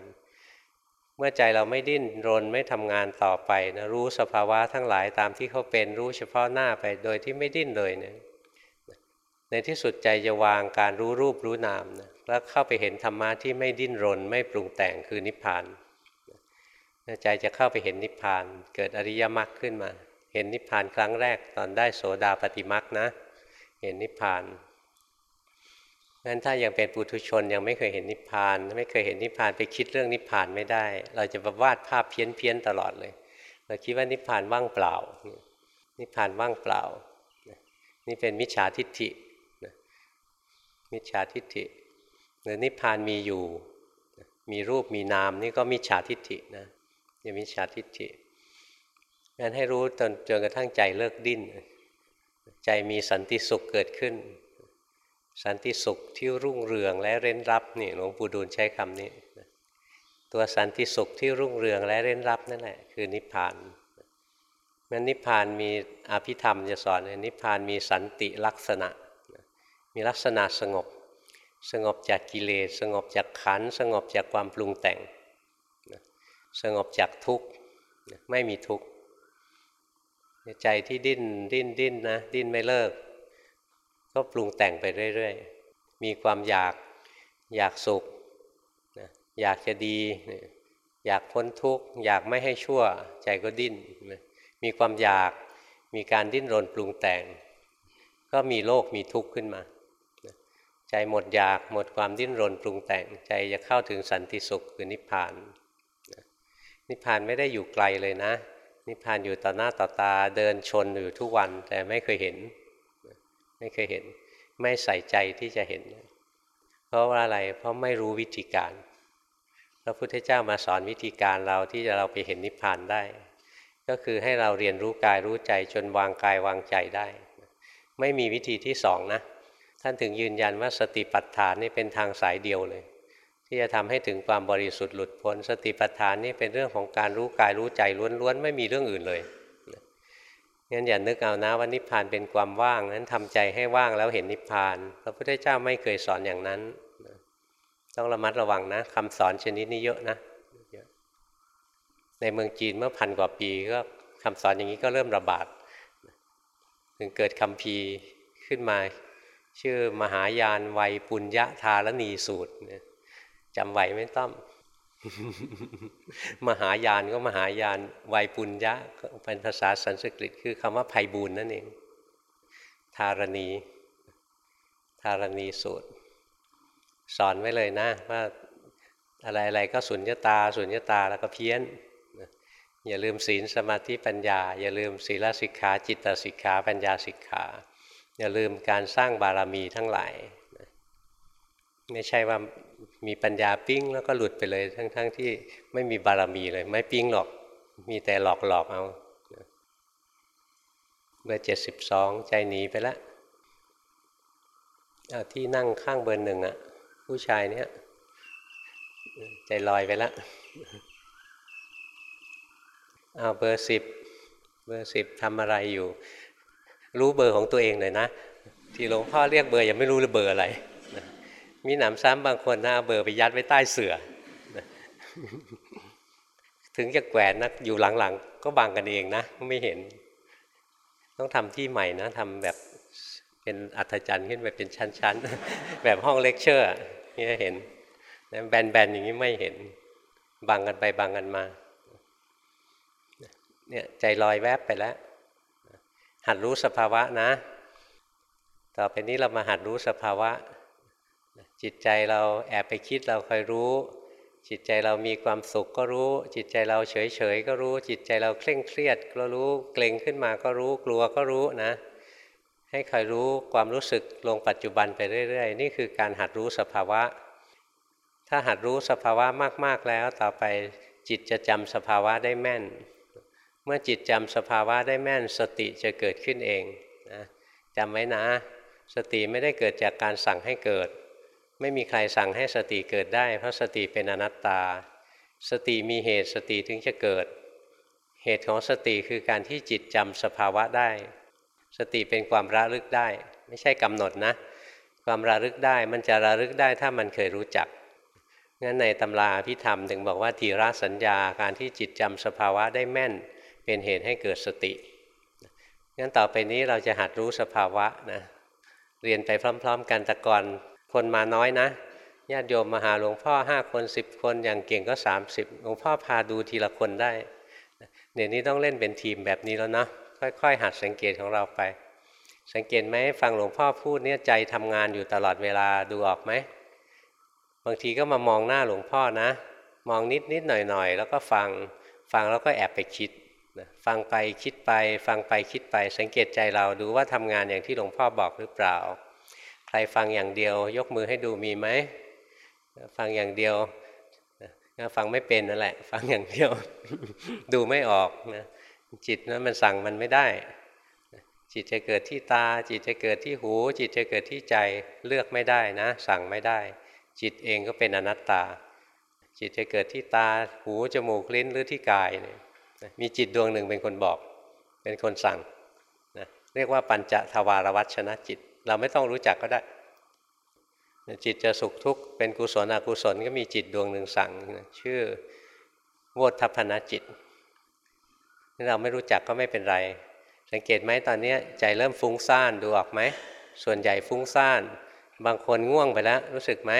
เมื่อใจเราไม่ดิ้นรนไม่ทำงานต่อไปนะรู้สภาวะทั้งหลายตามที่เขาเป็นรู้เฉพาะหน้าไปโดยที่ไม่ดิ้นเลยเนี่ยในที่สุดใจจะวางการรู้รูปรู้นามนะแล้วเข้าไปเห็นธรรมะที่ไม่ดิ้นรน ไม่ปรุงแต่งคือนิพพานใจจะเข้าไปเห็นนิพพาน เกิดอริยมรรคขึ้นมา เห็นนิพพานครั้งแรกตอนได้โสดาปฏิมรรคนะ เห็นนิพพาน งั้นถ้ายังเป็นปุถุชนยังไม่เคยเห็นนิพพาน ไม่เคยเห็นนิพพานไปคิดเรื่องนิพพานไม่ได้ เราจะวาดภาพเพี้ยนเพี้ยนตลอดเลย เราคิดว่านิพพานว่างเปล่า นิพพานว่างเปล่า นี่เป็นมิจฉาทิฏฐิมิจฉาทิฏฐิหรือนิพพานมีอยู่ มีรูปมีนามนี่ก็มิจฉาทิฏฐินะอย่ามิจฉาทิฏฐิงั้นให้รู้จนจนกระทั่งใจเลิกดิ้น ใจมีสันติสุขเกิดขึ้น สันติสุขที่รุ่งเรืองและเร้นรับนี่หลวงปู่ดูลใช้คำนี้ ตัวสันติสุขที่รุ่งเรืองและเร้นรับนั่นแหละคือนิพพานนั้นนิพพานมีอภิธรรมจะสอนนิพพานมีสันติลักษณะ มีลักษณะสงบ สงบจากกิเลสสงบจากขันสงบจากความปรุงแต่ง สงบจากทุกข์ไม่มีทุกข์ใจที่ดิ้นดิ้นดิ้นนะดิ้นไม่เลิก ก็ปรุงแต่งไปเรื่อยๆ มีความอยากอยากสุขอยากจะดี อยากพ้นทุกข์ อยากไม่ให้ชั่ว ใจก็ดิ้น มีความอยากมีการดิ้นรนปรุงแต่ง ก็มีโลกมีทุกข์ขึ้นมา ใจหมดอยากหมดความดิ้นรนปรุงแต่ง ใจจะเข้าถึงสันติสุขคือนิพพาน นิพพานไม่ได้อยู่ไกลเลยนะ นิพพานอยู่ต่อหน้าต่อตาเดินชนอยู่ทุกวันแต่ไม่เคยเห็น ไม่เคยเห็น ไม่ใส่ใจที่จะเห็น เพราะว่าอะไรเพราะไม่รู้วิธีการพระพุทธเจ้ามาสอนวิธีการเราที่จะเราไปเห็นนิพพานได้ ก็คือให้เราเรียนรู้กายรู้ใจจนวางกายวางใจได้ ไม่มีวิธีที่สองนะ ท่านถึงยืนยันว่าสติปัฏฐานนี่เป็นทางสายเดียวเลย ที่จะทำให้ถึงความบริสุทธิ์หลุดพ้น สติปัฏฐานนี่เป็นเรื่องของการรู้กายรู้ใจล้วนๆไม่มีเรื่องอื่นเลย งั้นอย่านึกเอานะว่านิพพานเป็นความว่างนั้นทำใจให้ว่างแล้วเห็นนิพพานพระพุทธเจ้าไม่เคยสอนอย่างนั้น ต้องระมัดระวังนะคำสอนชนิดนี้เยอะนะในเมืองจีนเมื่อพันกว่าปีก็คำสอนอย่างนี้ก็เริ่มระบาดถึงเกิดคำพีร์ขึ้นมา ชื่อมหายานวัยปุญญาธารณีสูตรจำไหวไหมต้อม มหายานก็มหายานวัยปุญญะเป็นภาษาสันสกฤตคือคำว่าภัยบูนนั่นเอง ธารณี ธารณีสูตร สอนไว้เลยนะว่าอะไรอะไรก็สุญญตา สุญญตาแล้วก็เพี้ยน อย่าลืมศีลสมาธิปัญญา อย่าลืมศีลสิกขาจิตสิกขาปัญญาสิกขา อย่าลืมการสร้างบารมีทั้งหลาย ไม่ใช่ว่า มีปัญญาปิ้งแล้วก็หลุดไปเลย ทั้งๆทที่ไม่มีบารมีเลย ไม่ปิ้งหรอก มีแต่หลอกหลอกเอาเบอร์เจ็ดสิบสองใจหนีไปแล้วที่นั่งข้างเบอร์หนึ่งอะผู้ชายเนี้ยใจลอยไปแล้วเอาเบอร์สิบเบอร์สิบทำอะไรอยู่ รู้เบอร์ของตัวเองเลยนะ ที่หลวงพ่อเรียกเบอร์ยังไม่รู้เลยเบอร์อะไร มีหนำซ้ำบางคนนะเอาเบอร์ไปยัดไว้ใต้เสือ ถึงจะแกวนนะอยู่หลังๆ ก็บังกันเองนะ ไม่เห็น ต้องทำที่ใหม่นะทำแบบเป็นอัศจรรย์ขึ้นไปเป็นชั้นๆ แบบห้องเลคเชอร์นี่เห็นแบนๆ อย่างนี้ไม่เห็น บังกันไปบังกันมาเนี่ยใจลอยแวบไปแล้ว หัดรู้สภาวะนะ ต่อไปนี้เรามาหัดรู้สภาวะ จิตใจเราแอบไปคิดเราคอยรู้ จิตใจเรามีความสุขก็รู้ จิตใจเราเฉยเฉยก็รู้ จิตใจเราเคร่งเครียดก็รู้เกรงขึ้นมาก็รู้กลัวก็รู้นะ ให้คอยรู้ความรู้สึกลงปัจจุบันไปเรื่อย ๆ นี่คือการหัดรู้สภาวะ ถ้าหัดรู้สภาวะมากๆแล้วต่อไปจิตจะจำสภาวะได้แม่น เมื่อจิตจำสภาวะได้แม่น สติจะเกิดขึ้นเองนะจำไว้นะ สติไม่ได้เกิดจากการสั่งให้เกิด ไม่มีใครสั่งให้สติเกิดได้ เพราะสติเป็นอนัตตา สติมีเหตุสติถึงจะเกิด เหตุของสติคือการที่จิตจำสภาวะได้ สติเป็นความระลึกได้ ไม่ใช่กำหนดนะ ความระลึกได้มันจะระลึกได้ถ้ามันเคยรู้จักงั้นในตำราพิธรรมถึงบอกว่าทีระสัญญาการที่จิตจำสภาวะได้แม่น เป็นเหตุให้เกิดสติงั้นต่อไปนี้เราจะหัดรู้สภาวะนะเรียนไปพร้อม ๆ กันแต่ก่อน คนมาน้อยนะญาติโยมมาหาหลวงพ่อห้าคนสิบคนอย่างเก่งก็สามสิบหลวงพ่อพาดูทีละคนได้เดี๋ยวนี้ต้องเล่นเป็นทีมแบบนี้แล้วนะค่อยๆ หัดสังเกตของเราไป สังเกตไหมฟังหลวงพ่อพูดเนี่ยใจทำงานอยู่ตลอดเวลาดูออกไหมบางทีก็มามองหน้าหลวงพ่อนะ มองนิดนิดหน่อยหน่อยแล้วก็ฟังฟังแล้วก็แอบไปคิดนะฟังไปคิดไป ฟังไปคิดไป สังเกตใจเราดูว่าทำงานอย่างที่หลวงพ่อบอกหรือเปล่า รฟังอย่างเดียว ยกมือให้ดูมีไหม ฟังอย่างเดียวฟังไม่เป็นนั่นแหละ ฟังอย่างเดียว ดูไม่ออกนะจิตนั้นมันสั่งมันไม่ได้ จิตจะเกิดที่ตา จิตจะเกิดที่หู จิตจะเกิดที่ใจเลือกไม่ได้นะ สั่งไม่ได้ จิตเองก็เป็นอนัตตา จิตจะเกิดที่ตาหูจมูกลิ้นหรือที่กายเนี่ยมีจิตดวงหนึ่งเป็นคนบอก เป็นคนสั่งนะเรียกว่าปัญจทวารวัชนะจิต เราไม่ต้องรู้จักก็ได้ จิตจะสุขทุกข์เป็นกุศลอกุศลก็มีจิตดวงหนึ่งสั่งนะชื่อโวทัพนจิตเราไม่รู้จักก็ไม่เป็นไร สังเกตไหมตอนนี้ใจเริ่มฟุ้งซ่านดูออกไหมส่วนใหญ่ฟุ้งซ่าน บางคนง่วงไปแล้ว รู้สึกไหม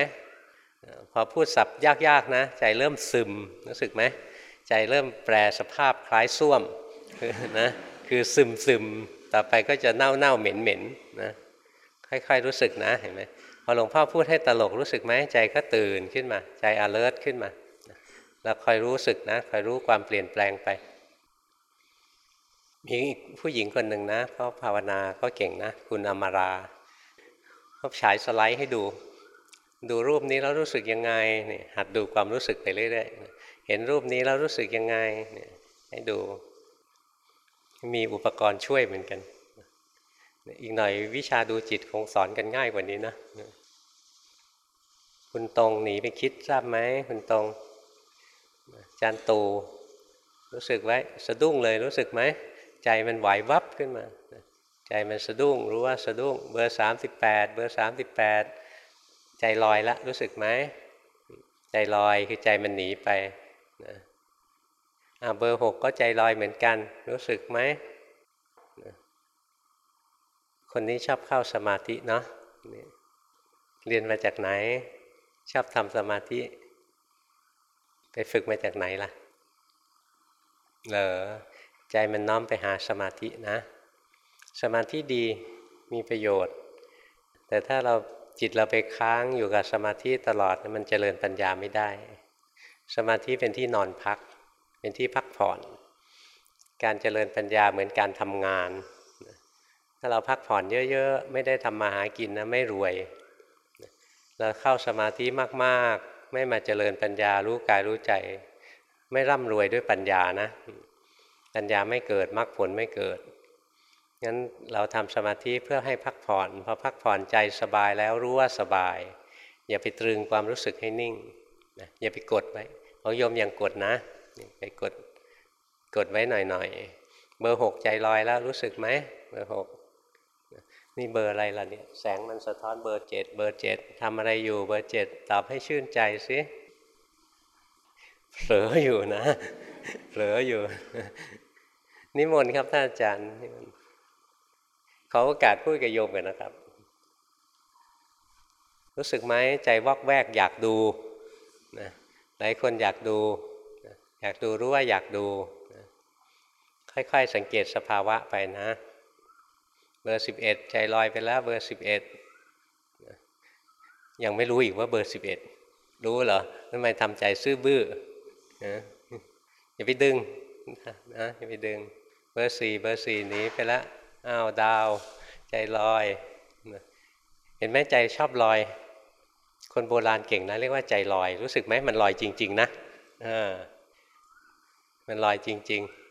พอพูดสับยากๆนะ ใจเริ่มซึมรู้สึกไหมใจเริ่มแปรสภาพคล้ายส้วมนะคือซึมซึมต่อไปก็จะเน่าเน่าเหม็นเหม็นนะ ค่อยๆรู้สึกนะเห็นไหมพอหลวงพ่อพูดให้ตลกรู้สึกไหมใจก็ตื่นขึ้นมา ใจ alert ขึ้นมา แล้วคอยรู้สึกนะคอยรู้ความเปลี่ยนแปลงไป มีผู้หญิงคนหนึ่งนะเขาภาวนาเขาเก่งนะ คุณอมาราเขาฉายสไลด์ให้ดู ดูรูปนี้แล้วรู้สึกยังไงเนี่ยหัดดูความรู้สึกไปเรื่อยๆเห็นรูปนี้แล้วรู้สึกยังไงเนี่ยให้ดู มีอุปกรณ์ช่วยเหมือนกัน อีกหน่อยวิชาดูจิตคงสอนกันง่ายกว่านี้นะ คุณตรงหนีไปคิดทราบไหมคุณตรงจานตูรู้สึกไว้สะดุ้งเลยรู้สึกไหม ใจมันไหววับขึ้นมา ใจมันสะดุ้งรู้ว่าสะดุ้งเบอร์สามสิบแปดเบอร์สามสิบแปดใจลอยละรู้สึกไหม ใจลอยคือใจมันหนีไปนะเบอร์หกก็ใจลอยเหมือนกัน รู้สึกไหม คนนี้ชอบเข้าสมาธิเนาะเรียนมาจากไหน ชอบทำสมาธิ ไปฝึกมาจากไหนล่ะเหรอใจมันน้อมไปหาสมาธินะ สมาธิดีมีประโยชน์ แต่ถ้าเราจิตเราไปค้างอยู่กับสมาธิตลอดมันเจริญปัญญาไม่ได้ สมาธิเป็นที่นอนพัก เป็นที่พักผ่อน การเจริญปัญญาเหมือนการทำงาน ถ้าเราพักผ่อนเยอะๆ ไม่ได้ทำมาหากินนะไม่รวย เราเข้าสมาธิมากๆ ไม่มาเจริญปัญญารู้กายรู้ใจ ไม่ร่ำรวยด้วยปัญญานะ ปัญญาไม่เกิดมรรคผลไม่เกิดงั้นเราทำสมาธิเพื่อให้พักผ่อนพอพักผ่อนใจสบายแล้วรู้ว่าสบาย อย่าไปตรึงความรู้สึกให้นิ่งนะอย่าไปกดไว้ของโยมยังกดนะไปกดกดไว้หน่อยๆเบอร์หกใจลอยแล้วรู้สึกไหมเบอร์หก นี่เบอร์อะไรล่ะเนี่ยแสงมันสะท้อนเบอร์เจ็ดเบอร์เจ็ดทำอะไรอยู่เบอร์เจ็ดตอบให้ชื่นใจสิเผลออยู่นะเผลออยู่ นิมนต์ครับท่านอาจารย์ขอโอกาสพูดกับโยมกันนะครับ รู้สึกไหมใจวอกแวกอยากดูนะหลายคนอยากดู อยากดูรู้ว่าอยากดู ค่อยๆสังเกตสภาวะไปนะ เบอร์สิบเอ็ดใจลอยไปแล้ว เบอร์สิบเอ็ดยังไม่รู้อีกว่าเบอร์สิบเอ็ดรู้เหรอทำไมทำใจซื่อบื้อนะอย่าไปดึงนะอย่าไปดึง เบอร์สี่เบอร์สี่หนีไปแล้วอ้าวดาว ใจลอย เห็นไหมใจชอบลอย คนโบราณเก่งนะเรียกว่าใจลอย รู้สึกไหมมันลอยจริง ๆ นะมันลอยจริง ๆ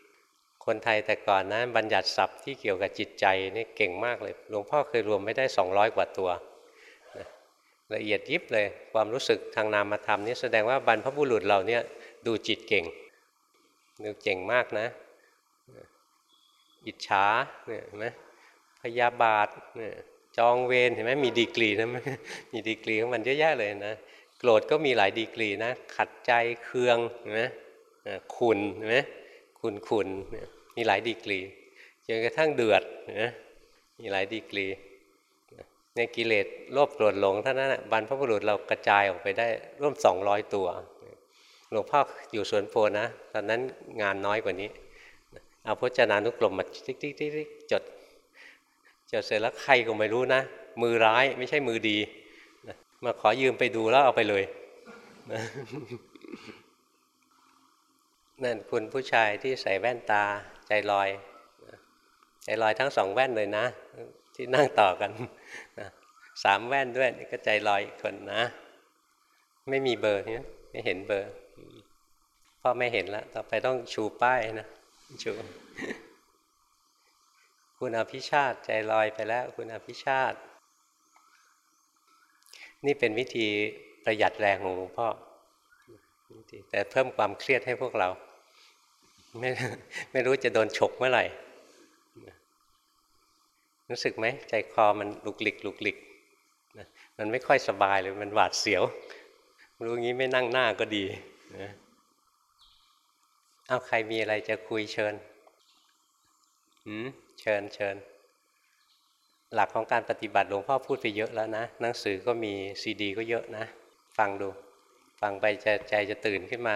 คนไทยแต่ก่อนนะบัญญัติศัพท์ที่เกี่ยวกับจิตใจนี่เก่งมากเลยหลวงพ่อเคยรวมไม่ได้ 200 กว่าตัวละเอียดยิบเลยความรู้สึกทางนามธรรมนี่แสดงว่าบรรพบุรุษเราเนี่ยดูจิตเก่งดูเก่งมากนะ อิจฉาเนี่ยเห็นไหมพยาบาทเนี่ยจองเวรเห็นไหมมีดีกรีนะมีดีกรีของมันเยอะแยะเลยนะโกรธก็มีหลายดีกรีนะ ขัดใจเคืองเห็นไหมขุนเห็นไหม ขุนขุนมีหลายดีกรีจนกระทั่งเดือดนะมีหลายดีกรีในกิเลสโลภโกรธหลงเท่านั้นบรรพบุรุษเรากระจายออกไปได้ร่วม 200 ตัวหลวงพ่ออยู่สวนโพนะ ตอนนั้นงานน้อยกว่านี้ เอาพจนานุกรมมาติ๊กติ๊กติ๊กจดจดเสร็จแล้วใครก็ไม่รู้นะ มือร้ายไม่ใช่มือดี มาขอยืมไปดูแล้วเอาไปเลย นั่นคุณผู้ชายที่ใส่แว่นตาใจลอย ใจลอยทั้งสองแว่นเลยนะ ที่นั่งต่อกันสามแว่นด้วยก็ใจลอยคนนะ ไม่มีเบอร์เนี่ยไม่เห็นเบอร์พ่อไม่เห็นแล้วต่อไปต้องชูป้ายนะชูคุณอภิชาติใจลอยไปแล้ว คุณอภิชาติ นี่เป็นวิธีประหยัดแรงของหลวงพ่อแต่เพิ่มความเครียดให้พวกเรา ไม่ไม่รู้จะโดนฉกเมื่อไหร่ รู้สึกไหมใจคอมันลุกลิกลุกลิกมันไม่ค่อยสบายเลยมันหวาดเสียว รู้งี้ไม่นั่งหน้าก็ดีนะเอาใครมีอะไรจะคุยเชิญหืมเชิญเชิญ หลักของการปฏิบัติหลวงพ่อพูดไปเยอะแล้วนะ หนังสือก็มีซีดี ก็เยอะนะ ฟังดู ฟังไปจะใจจะตื่นขึ้นมา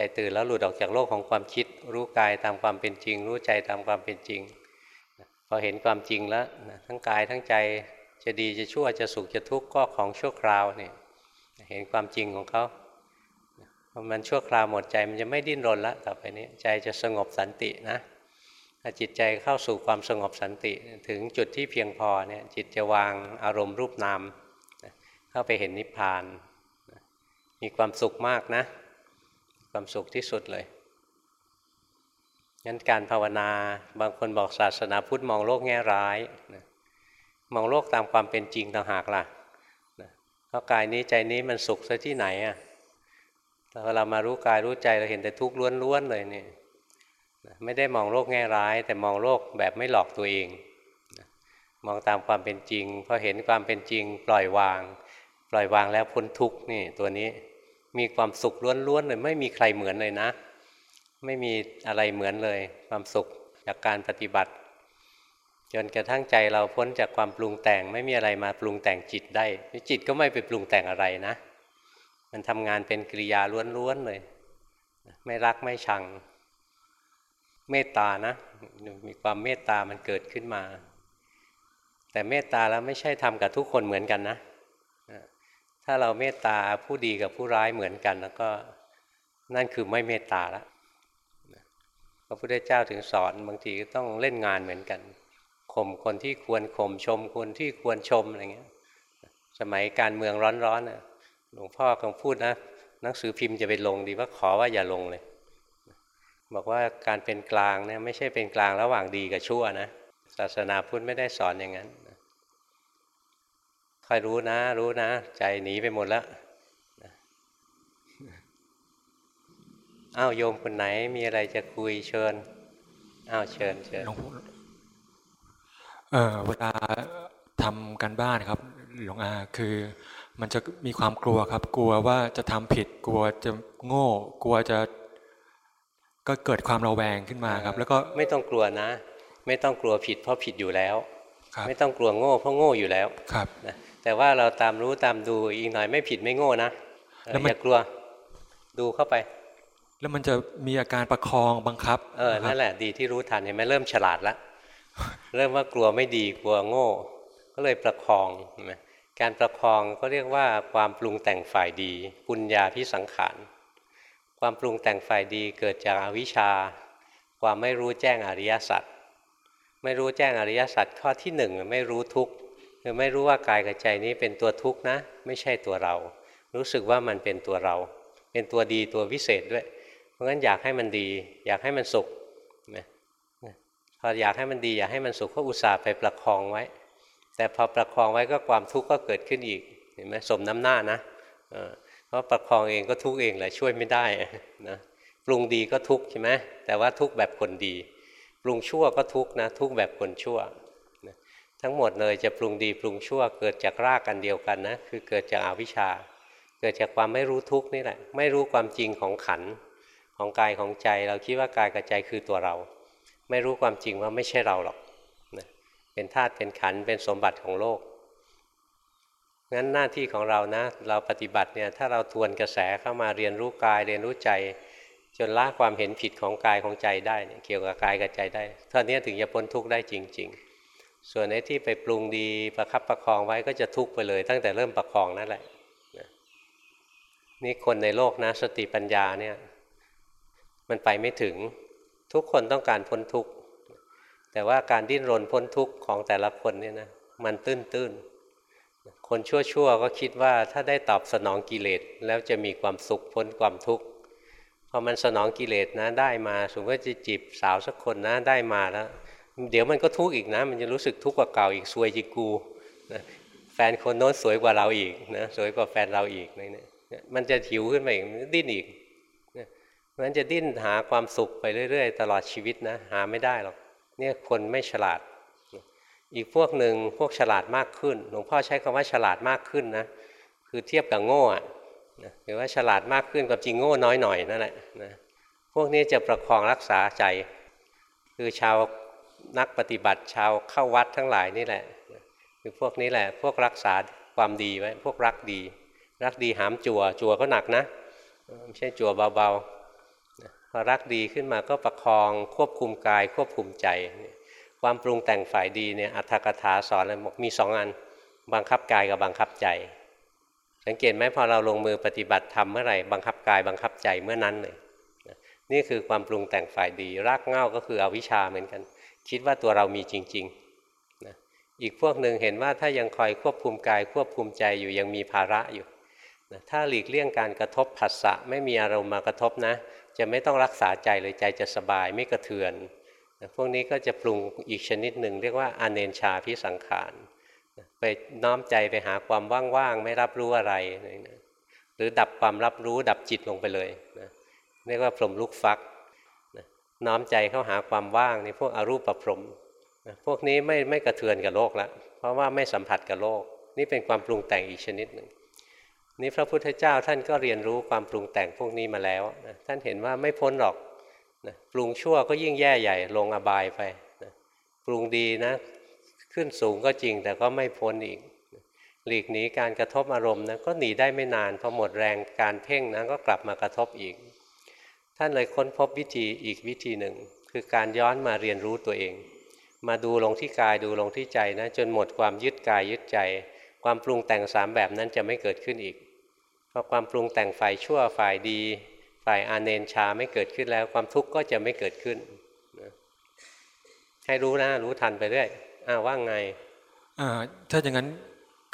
ใจตื่นแล้วหลุดออกจากโลกของความคิด รู้กายตามความเป็นจริง รู้ใจตามความเป็นจริงพอเห็นความจริงแล้วทั้งกายทั้งใจจะดีจะชั่วจะสุขจะทุกข์ก็ของชั่วคราวเนี่ยเห็นความจริงของเขาพอมันชั่วคราวหมดใจมันจะไม่ดิ้นรนละต่อไปนี้ใจจะสงบสันตินะถ้าจิตใจเข้าสู่ความสงบสันติถึงจุดที่เพียงพอเนี่ยจิตจะวางอารมณ์รูปนามเข้าไปเห็นนิพพาน มีความสุขมากนะ ความสุขที่สุดเลยงั้นการภาวนาบางคนบอกศาสนาพุทธมองโลกแง่ร้ายนะมองโลกตามความเป็นจริงต่างหากล่ะเพราะกายนี้ใจนี้มันสุขซะที่ไหนอะแต่เรามารู้กายรู้ใจเราเห็นแต่ทุกข์ล้วนๆเลยเนี่ยไม่ได้มองโลกแง่ร้าย แต่มองโลกแบบไม่หลอกตัวเองมองตามความเป็นจริงพอเห็นความเป็นจริง ปล่อยวาง ปล่อยวางแล้วพ้นทุกข์นี่ตัวนี้ มีความสุขล้วนๆเลยไม่มีใครเหมือนเลยนะ ไม่มีอะไรเหมือนเลย ความสุขจากการปฏิบัติ จนกระทั่งใจเราพ้นจากความปรุงแต่ง ไม่มีอะไรมาปรุงแต่งจิตได้จิตก็ไม่ไปปรุงแต่งอะไรนะ มันทำงานเป็นกิริยาล้วนๆเลย ไม่รักไม่ชัง เมตตานะ มีความเมตตามันเกิดขึ้นมา แต่เมตตาแล้วไม่ใช่ทำกับทุกคนเหมือนกันนะ ถ้าเราเมตตาผู้ดีกับผู้ร้ายเหมือนกัน แล้วก็นั่นคือไม่เมตตาแล้วพระพุทธเจ้าถึงสอนบางทีก็ต้องเล่นงานเหมือนกันข่มคนที่ควรข่มชมคนที่ควรชมอะไรเงี้ยสมัยการเมืองร้อนๆน่ะหลวงพ่อคงพูดนะหนังสือพิมพ์จะไปลงดีว่าขอว่าอย่าลงเลย บอกว่าการเป็นกลางเนี่ยไม่ใช่เป็นกลางระหว่างดีกับชั่วนะศาสนาพุทธไม่ได้สอนอย่างนั้น คอยรู้นะ รู้นะ ใจหนีไปหมดแล้วอ้าวโยมคนไหนมีอะไรจะคุยเชิญอ้าวเชิญเชิญหลวงพ่อเออเวลาทำกันบ้านครับ หลวงอาคือ มันจะมีความกลัวครับ กลัวว่าจะทำผิด กลัวจะโง่ กลัวจะ ก็เกิดความระแวงขึ้นมาครับ แล้วก็ไม่ต้องกลัวนะ ไม่ต้องกลัวผิดเพราะผิดอยู่แล้วครับไม่ต้องกลัวโง่เพราะโง่อยู่แล้วครับนะ แต่ว่าเราตามรู้ตามดูอีกหน่อยไม่ผิดไม่โง่นะเออแล้วมันอย่ากลัวดูเข้าไป แล้วมันจะมีอาการประคองบังคับ เออครับนั่นแหละดีที่รู้ทันเห็นไหมเริ่มฉลาดละเริ่มว่ากลัวไม่ดีกลัวโง่ ก็เลยประคองเห็นไหมการประคองก็เรียกว่าความปรุงแต่งฝ่ายดี ปุญญาพิสังขารความปรุงแต่งฝ่ายดีเกิดจากอาวิชชา ความไม่รู้แจ้งอริยสัจไม่รู้แจ้งอริยสัจข้อที่หนึ่งไม่รู้ทุกข์ คือไม่รู้ว่ากายกับใจนี้เป็นตัวทุกข์นะ ไม่ใช่ตัวเรา รู้สึกว่ามันเป็นตัวเรา เป็นตัวดีตัววิเศษด้วย เพราะงั้นอยากให้มันดี อยากให้มันสุขนะพออยากให้มันดีอยากให้มันสุขก็อุตส่าห์ไปประคองไว้ แต่พอประคองไว้ก็ความทุกข์ก็เกิดขึ้นอีกเห็นไหมสมน้ำหน้านะเพราะประคองเองก็ทุกข์เองแหละช่วยไม่ได้นะปรุงดีก็ทุกข์ใช่ไหมแต่ว่าทุกข์แบบคนดี ปรุงชั่วก็ทุกข์นะทุกข์แบบคนชั่ว ทั้งหมดเลยจะปรุงดีปรุงชั่วเกิดจากรากกันเดียวกันนะคือเกิดจากอาวิชชา เกิดจากความไม่รู้ทุกข์นี่แหละ ไม่รู้ความจริงของขันของกายของใจ เราคิดว่ากายกับใจคือตัวเรา ไม่รู้ความจริงว่าไม่ใช่เราหรอกนะเป็นธาตุเป็นขันเป็นสมบัติของโลกงั้นหน้าที่ของเรานะ เราปฏิบัติเนี่ยถ้าเราทวนกระแสเข้ามาเรียนรู้กายเรียนรู้ใจ จนละความเห็นผิดของกายของใจได้เนี่ยเกี่ยวกับกายกับใจได้เท่านี้ถึงจะพ้นทุกข์ได้จริง ๆ ส่วนไอ้ที่ไปปรุงดีประคับประคองไว้ก็จะทุกข์ไปเลย ตั้งแต่เริ่มประคองนั่นแหละนี่คนในโลกนะสติปัญญาเนี่ย มันไปไม่ถึงทุกคนต้องการพ้นทุกข์แต่ว่าการดิ้นรนพ้นทุกข์ของแต่ละคนเนี่ยนะมันตื้นๆคนชั่วๆก็คิดว่าถ้าได้ตอบสนองกิเลสแล้วจะมีความสุขพ้นความทุกข์พอมันสนองกิเลสนะได้มาสมมติว่าจะจีบสาวสักคนนะได้มาแล้ว เดี๋ยวมันก็ทุกข์อีกนะ มันจะรู้สึกทุกข์กว่าเก่าอีกซวยจิกูนะแฟนคนโน้นสวยกว่าเราอีกนะสวยกว่าแฟนเราอีกเนี่ยมันจะหิวขึ้นมาอีกดิ้นอีกนะเพราะฉะนั้นจะดิ้นหาความสุขไปเรื่อย ๆ ตลอดชีวิตนะหาไม่ได้หรอกเนี่ยคนไม่ฉลาด อีกพวกหนึ่งพวกฉลาดมากขึ้นหลวงพ่อใช้คำว่าฉลาดมากขึ้นนะคือเทียบกับโง่อะนะหรือว่าฉลาดมากขึ้นกับจริงโง่น้อยหน่อยนั่นแหละนะพวกนี้จะประคองรักษาใจ คือชาว นักปฏิบัติชาวเข้าวัดทั้งหลายนี่แหละ คือพวกนี้แหละ พวกรักษาความดีไว้พวกรักดี รักดีหามจัวจัวก็หนักนะไม่ใช่จัวเบาๆพอรักดีขึ้นมาก็ประคองควบคุมกายควบคุมใจ ความปรุงแต่งฝ่ายดีเนี่ยอัตถกถาสอนเลยบอกมีสองอันบังคับกายกับบังคับใจ สังเกตไหมพอเราลงมือปฏิบัติทำเมื่อไหร่บังคับกายบังคับใจเมื่อนั้นเลยนี่คือความปรุงแต่งฝ่ายดี รากเหง้าก็คืออวิชชาเหมือนกัน คิดว่าตัวเรามีจริงๆนะอีกพวกหนึ่งเห็นว่าถ้ายังคอยควบคุมกายควบคุมใจอยู่ยังมีภาระอยู่นะถ้าหลีกเลี่ยงการกระทบผัสสะไม่มีอารมณ์มากระทบนะ จะไม่ต้องรักษาใจเลยใจจะสบายไม่กระเทือนนะพวกนี้ก็จะปรุงอีกชนิดหนึ่งเรียกว่าอเนนชาพิสังขารนะไปน้อมใจไปหาความว่างๆไม่รับรู้อะไรนะหรือดับความรับรู้ดับจิตลงไปเลยนะเรียกว่าพรหมลูกฟัก น้อมใจเข้าหาความว่างในพวกอรูปประพรมพวกนี้ไม่ไม่กระเทือนกับโลกแล้วเพราะว่าไม่สัมผัสกับโลก นี่เป็นความปรุงแต่งอีกชนิดหนึ่งนี่พระพุทธเจ้าท่านก็เรียนรู้ความปรุงแต่งพวกนี้มาแล้วนะท่านเห็นว่าไม่พ้นหรอกนะปรุงชั่วก็ยิ่งแย่ใหญ่ลงอบายไปนะปรุงดีนะ ขึ้นสูงก็จริงแต่ก็ไม่พ้นอีกหลีกหนีการกระทบอารมณ์นะก็หนีได้ไม่นานพอหมดแรงการเพ่งนะก็กลับมากระทบอีก ท่านเลยค้นพบวิธีอีกวิธีหนึ่ง คือการย้อนมาเรียนรู้ตัวเอง มาดูลงที่กายดูลงที่ใจนะ จนหมดความยึดกายยึดใจ ความปรุงแต่งสามแบบนั้นจะไม่เกิดขึ้นอีกพอความปรุงแต่งฝ่ายชั่วฝ่ายดี ฝ่ายอาเนนชาไม่เกิดขึ้นแล้ว ความทุกข์ก็จะไม่เกิดขึ้นให้รู้นะรู้ทันไปเรื่อยอ้าวว่าไงถ้าอย่างนั้น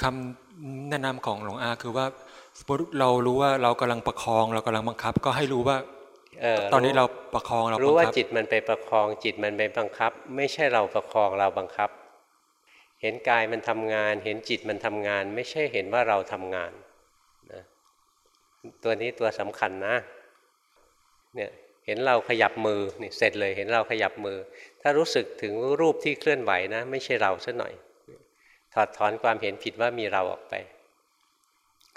คำแนะนำของหลวงอาคือว่าสมมติเรารู้ว่าเรากำลังประคอง เรากำลังบังคับ ก็ให้รู้ว่า ตอนนี้เราประคองเรารู้บัว่างคับจิตมันไปประคองจิตมันไปบังคับ ไม่ใช่เราประคองเราบังคับ เห็นกายมันทำงาน เห็นจิตมันทำงาน ไม่ใช่เห็นว่าเราทำงานนะตัวนี้ตัวสำคัญนะเนี่ยเห็นเราขยับมือนี่เสร็จเลยเห็นเราขยับมือ ถ้ารู้สึกถึงรูปที่เคลื่อนไหวนะ ไม่ใช่เราซะหน่อย ถอดถอนความเห็นผิดว่ามีเราออกไป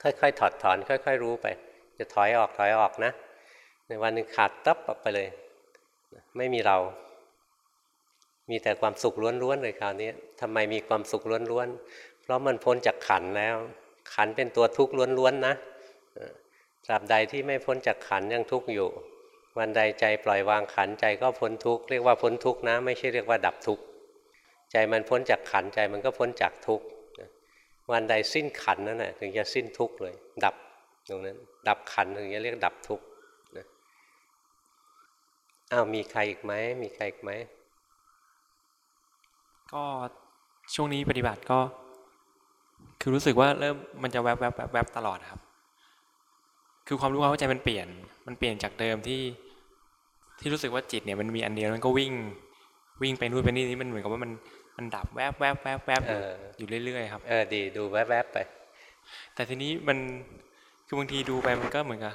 ค่อยๆถอดถอน ค่อย ๆ รู้ไป จะถอยออกถอยออกนะ ในวันหนึ่งขาดตับออกไปเลย ไม่มีเรา มีแต่ความสุขล้วนๆเลยคราวนี้ทำไมมีความสุขล้วนๆ เพราะมันพ้นจากขันแล้ว ขันเป็นตัวทุกข์ล้วนๆนะตราบใดที่ไม่พ้นจากขันยังทุกข์อยู่ วันใดใจปล่อยวางขันใจก็พ้นทุกข์เรียกว่าพ้นทุกข์นะ ไม่ใช่เรียกว่าดับทุกข์ใจมันพ้นจากขันใจมันก็พ้นจากทุกข์วันใดสิ้นขันนั่นแหละถึงจะสิ้นทุกข์เลย ดับตรงนั้น ดับขันถึงจะเรียกดับทุกข์ อ้าวมีใครอีกไหมมีใครอีกไหมก็ช่วงนี้ปฏิบัติก็ คือรู้สึกว่าเริ่มมันจะแวบแวบแวบแวบตลอดครับ คือความรู้ความเข้าใจมันเปลี่ยน มันเปลี่ยนจากเดิมที่ ที่รู้สึกว่าจิตเนี่ยมันมีอันเดียวมันก็วิ่ง วิ่งไปนู่นไปนี่นี่มันเหมือนกับว่ามันมันดับแวบแวบแวบแวบอยู่เอออยู่เรื่อยๆครับเออดีดูแวบๆไป แต่ทีนี้มันคือบางทีดูไปมันก็เหมือนกับ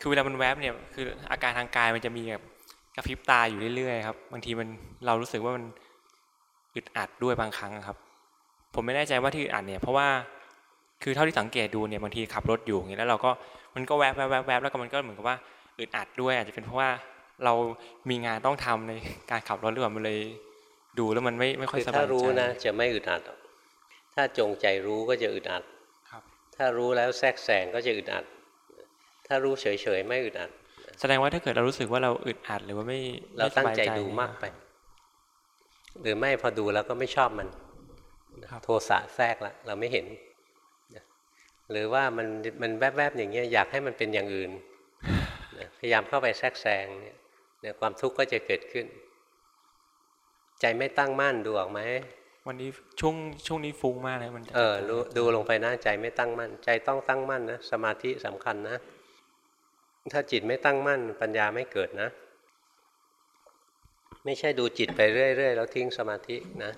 คือเวลามันแวบเนี่ยคืออาการทางกายมันจะมีแบบ กระพริบตาอยู่เรื่อยๆครับบางทีมันเรารู้สึกว่ามันอึดอัดด้วยบางครั้งครับ ผมไม่แน่ใจว่าที่อึดอัดเนี่ยเพราะว่าคือเท่าที่สังเกตดูเนี่ยบางทีขับรถอยู่อย่างเงี้ยแล้วเราก็มันก็แวบแวบแวบแวบแล้วก็มันก็เหมือนกับว่าอึดอัดด้วย อาจจะเป็นเพราะว่าเรามีงานต้องทำในการขับรถหรือเปล่ามันเลยดูแล้วมันไม่ไม่ค่อยคือสบาถ้ายใจรู้นะจะไม่อึดอัดหรอกถ้าจงใจรู้ก็จะอึดอัดครับถ้ารู้แล้วแทรกแซงก็จะอึดอัด ถ้ารู้เฉยๆไม่อึดอัด แสดงว่าถ้าเกิดเรารู้สึกว่าเราอึดอัดหรือว่าไม่เราไม่สตั้งบยใจดูมากไป หรือไม่พอดูแล้วก็ไม่ชอบมันครับโทสะแทรกละเราไม่เห็น หรือว่ามันมันแวบๆอย่างเงี้ยอยากให้มันเป็นอย่างอื่นนะพยายามเข้าไปแทรกแซงเนี่ยเนี่ยความทุกข์ก็จะเกิดขึ้น ใจไม่ตั้งมั่นดูออกไหมวันนี้ช่วงช่วงนี้ฟุ้งมากเลยมันจะเออรู้ดูลงไปนะใจไม่ตั้งมั่น ใจต้องตั้งมั่นนะสมาธิสำคัญนะ ถ้าจิตไม่ตั้งมั่น ปัญญาไม่เกิดนะ ไม่ใช่ดูจิตไปเรื่อยๆ แล้วทิ้งสมาธินะ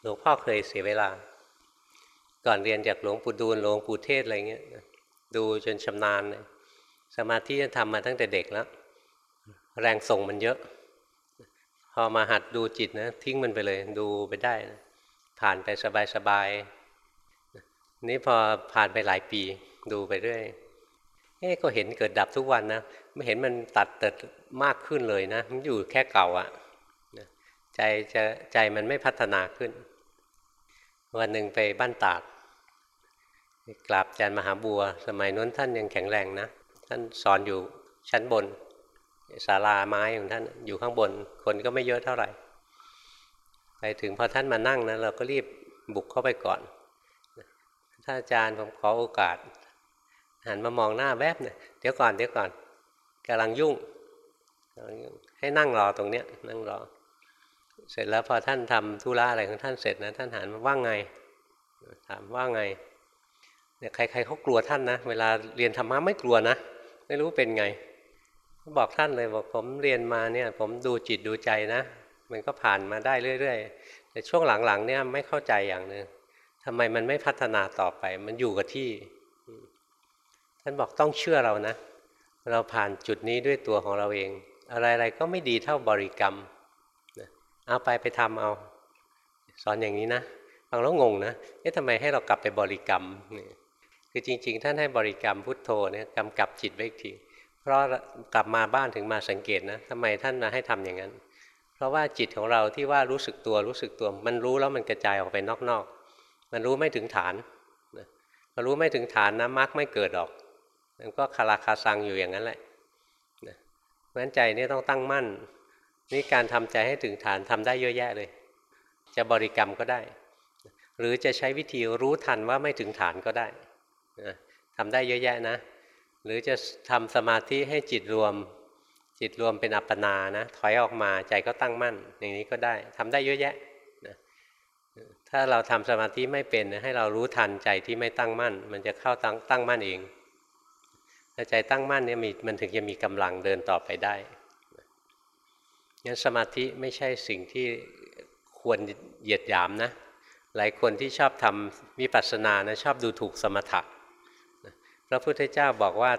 หลวงพ่อเคยเสียเวลา ก่อนเรียนจากหลวงปู่ดูลหลวงปู่เทศอะไรเงี้ยดูจนชำนาญเลยสมาธิจะทำมาตั้งแต่เด็กแล้ว แรงส่งมันเยอะ พอมาหัดดูจิตนะ ทิ้งมันไปเลย ดูไปได้นะผ่านไปสบายๆนี่พอผ่านไปหลายปี ดูไปเรื่อย อ๊ก็เห็นเกิดดับทุกวันนะไม่เห็นมันตัดเติดมากขึ้นเลยนะ มันอยู่แค่เก่าอะนะใจจะใจมันไม่พัฒนาขึ้น วันหนึ่งไปบ้านตาดกราบอาจารย์มหาบัว สมัยนั้นท่านยังแข็งแรงนะ ท่านสอนอยู่ชั้นบนศาลาไม้ของท่านอยู่ข้างบน คนก็ไม่เยอะเท่าไหร่ ไปถึงพอท่านมานั่งนะเราก็รีบบุกเข้าไปก่อนท่านอาจารย์ผมขอโอกาส หันมามองหน้าแวบเนี่ยเดี๋ยวก่อนเดี๋ยวก่อนกำลังยุ่งกำลังยุ่ง ให้นั่งรอตรงเนี้ย นั่งรอ เสร็จแล้วพอท่านทำธุระอะไรของท่านเสร็จนะท่านหันมาว่าไง ถามว่าไงเนี่ยใครๆเขากลัวท่านนะเวลาเรียนธรรมะไม่กลัวนะไม่รู้เป็นไงบอกท่านเลยบอกผมเรียนมาเนี่ย ผมดูจิตดูใจนะมันก็ผ่านมาได้เรื่อยๆแต่ช่วงหลังๆเนี่ยไม่เข้าใจอย่างหนึ่งทำไมมันไม่พัฒนาต่อไป มันอยู่กับที่ ท่านบอกต้องเชื่อเรานะ เราผ่านจุดนี้ด้วยตัวของเราเอง อะไรๆก็ไม่ดีเท่าบริกรรมเอาไปไปทำเอา สอนอย่างนี้นะฟังแล้วงงนะเอ๊ะทำไมให้เรากลับไปบริกรรมคือจริง ๆ ท่านให้บริกรรมพุทโธเนี่ยกำกับจิตไว้อีกทีเพราะกลับมาบ้านถึงมาสังเกตนะทำไมท่านมาให้ทำอย่างนั้น เพราะราะว่าจิตของเราที่ว่ารู้สึกตัวรู้สึกตัว มันรู้แล้วมันกระจายออกไปนอกๆ มันรู้ไม่ถึงฐานมันรู้ไม่ถึงฐานนะมรรคไม่เกิดออก มันก็คาราคาซังอยู่อย่างนั้นแหละเพราะฉะนั้นใจนี่ต้องตั้งมั่น นี่การทำใจให้ถึงฐานทำได้เยอะแยะเลย จะบริกรรมก็ได้ หรือจะใช้วิธีรู้ทันว่าไม่ถึงฐานก็ได้ทำได้เยอะแยะนะ หรือจะทำสมาธิให้จิตรวม จิตรวมเป็นอัปปนานะ ถอยออกมาใจก็ตั้งมั่น อย่างนี้ก็ได้ทำได้เยอะแยะนะถ้าเราทำสมาธิไม่เป็นให้เรารู้ทันใจที่ไม่ตั้งมั่น มันจะเข้าตั้งตั้งมั่นเอง ถ้าใจตั้งมั่นเนี่ยมันถึงจะมีกำลังเดินต่อไปได้งั้นสมาธิไม่ใช่สิ่งที่ควรเหยียดหยามนะ หลายคนที่ชอบทำวิปัสสนานะชอบดูถูกสมถะพระพุทธเจ้าบอกว่า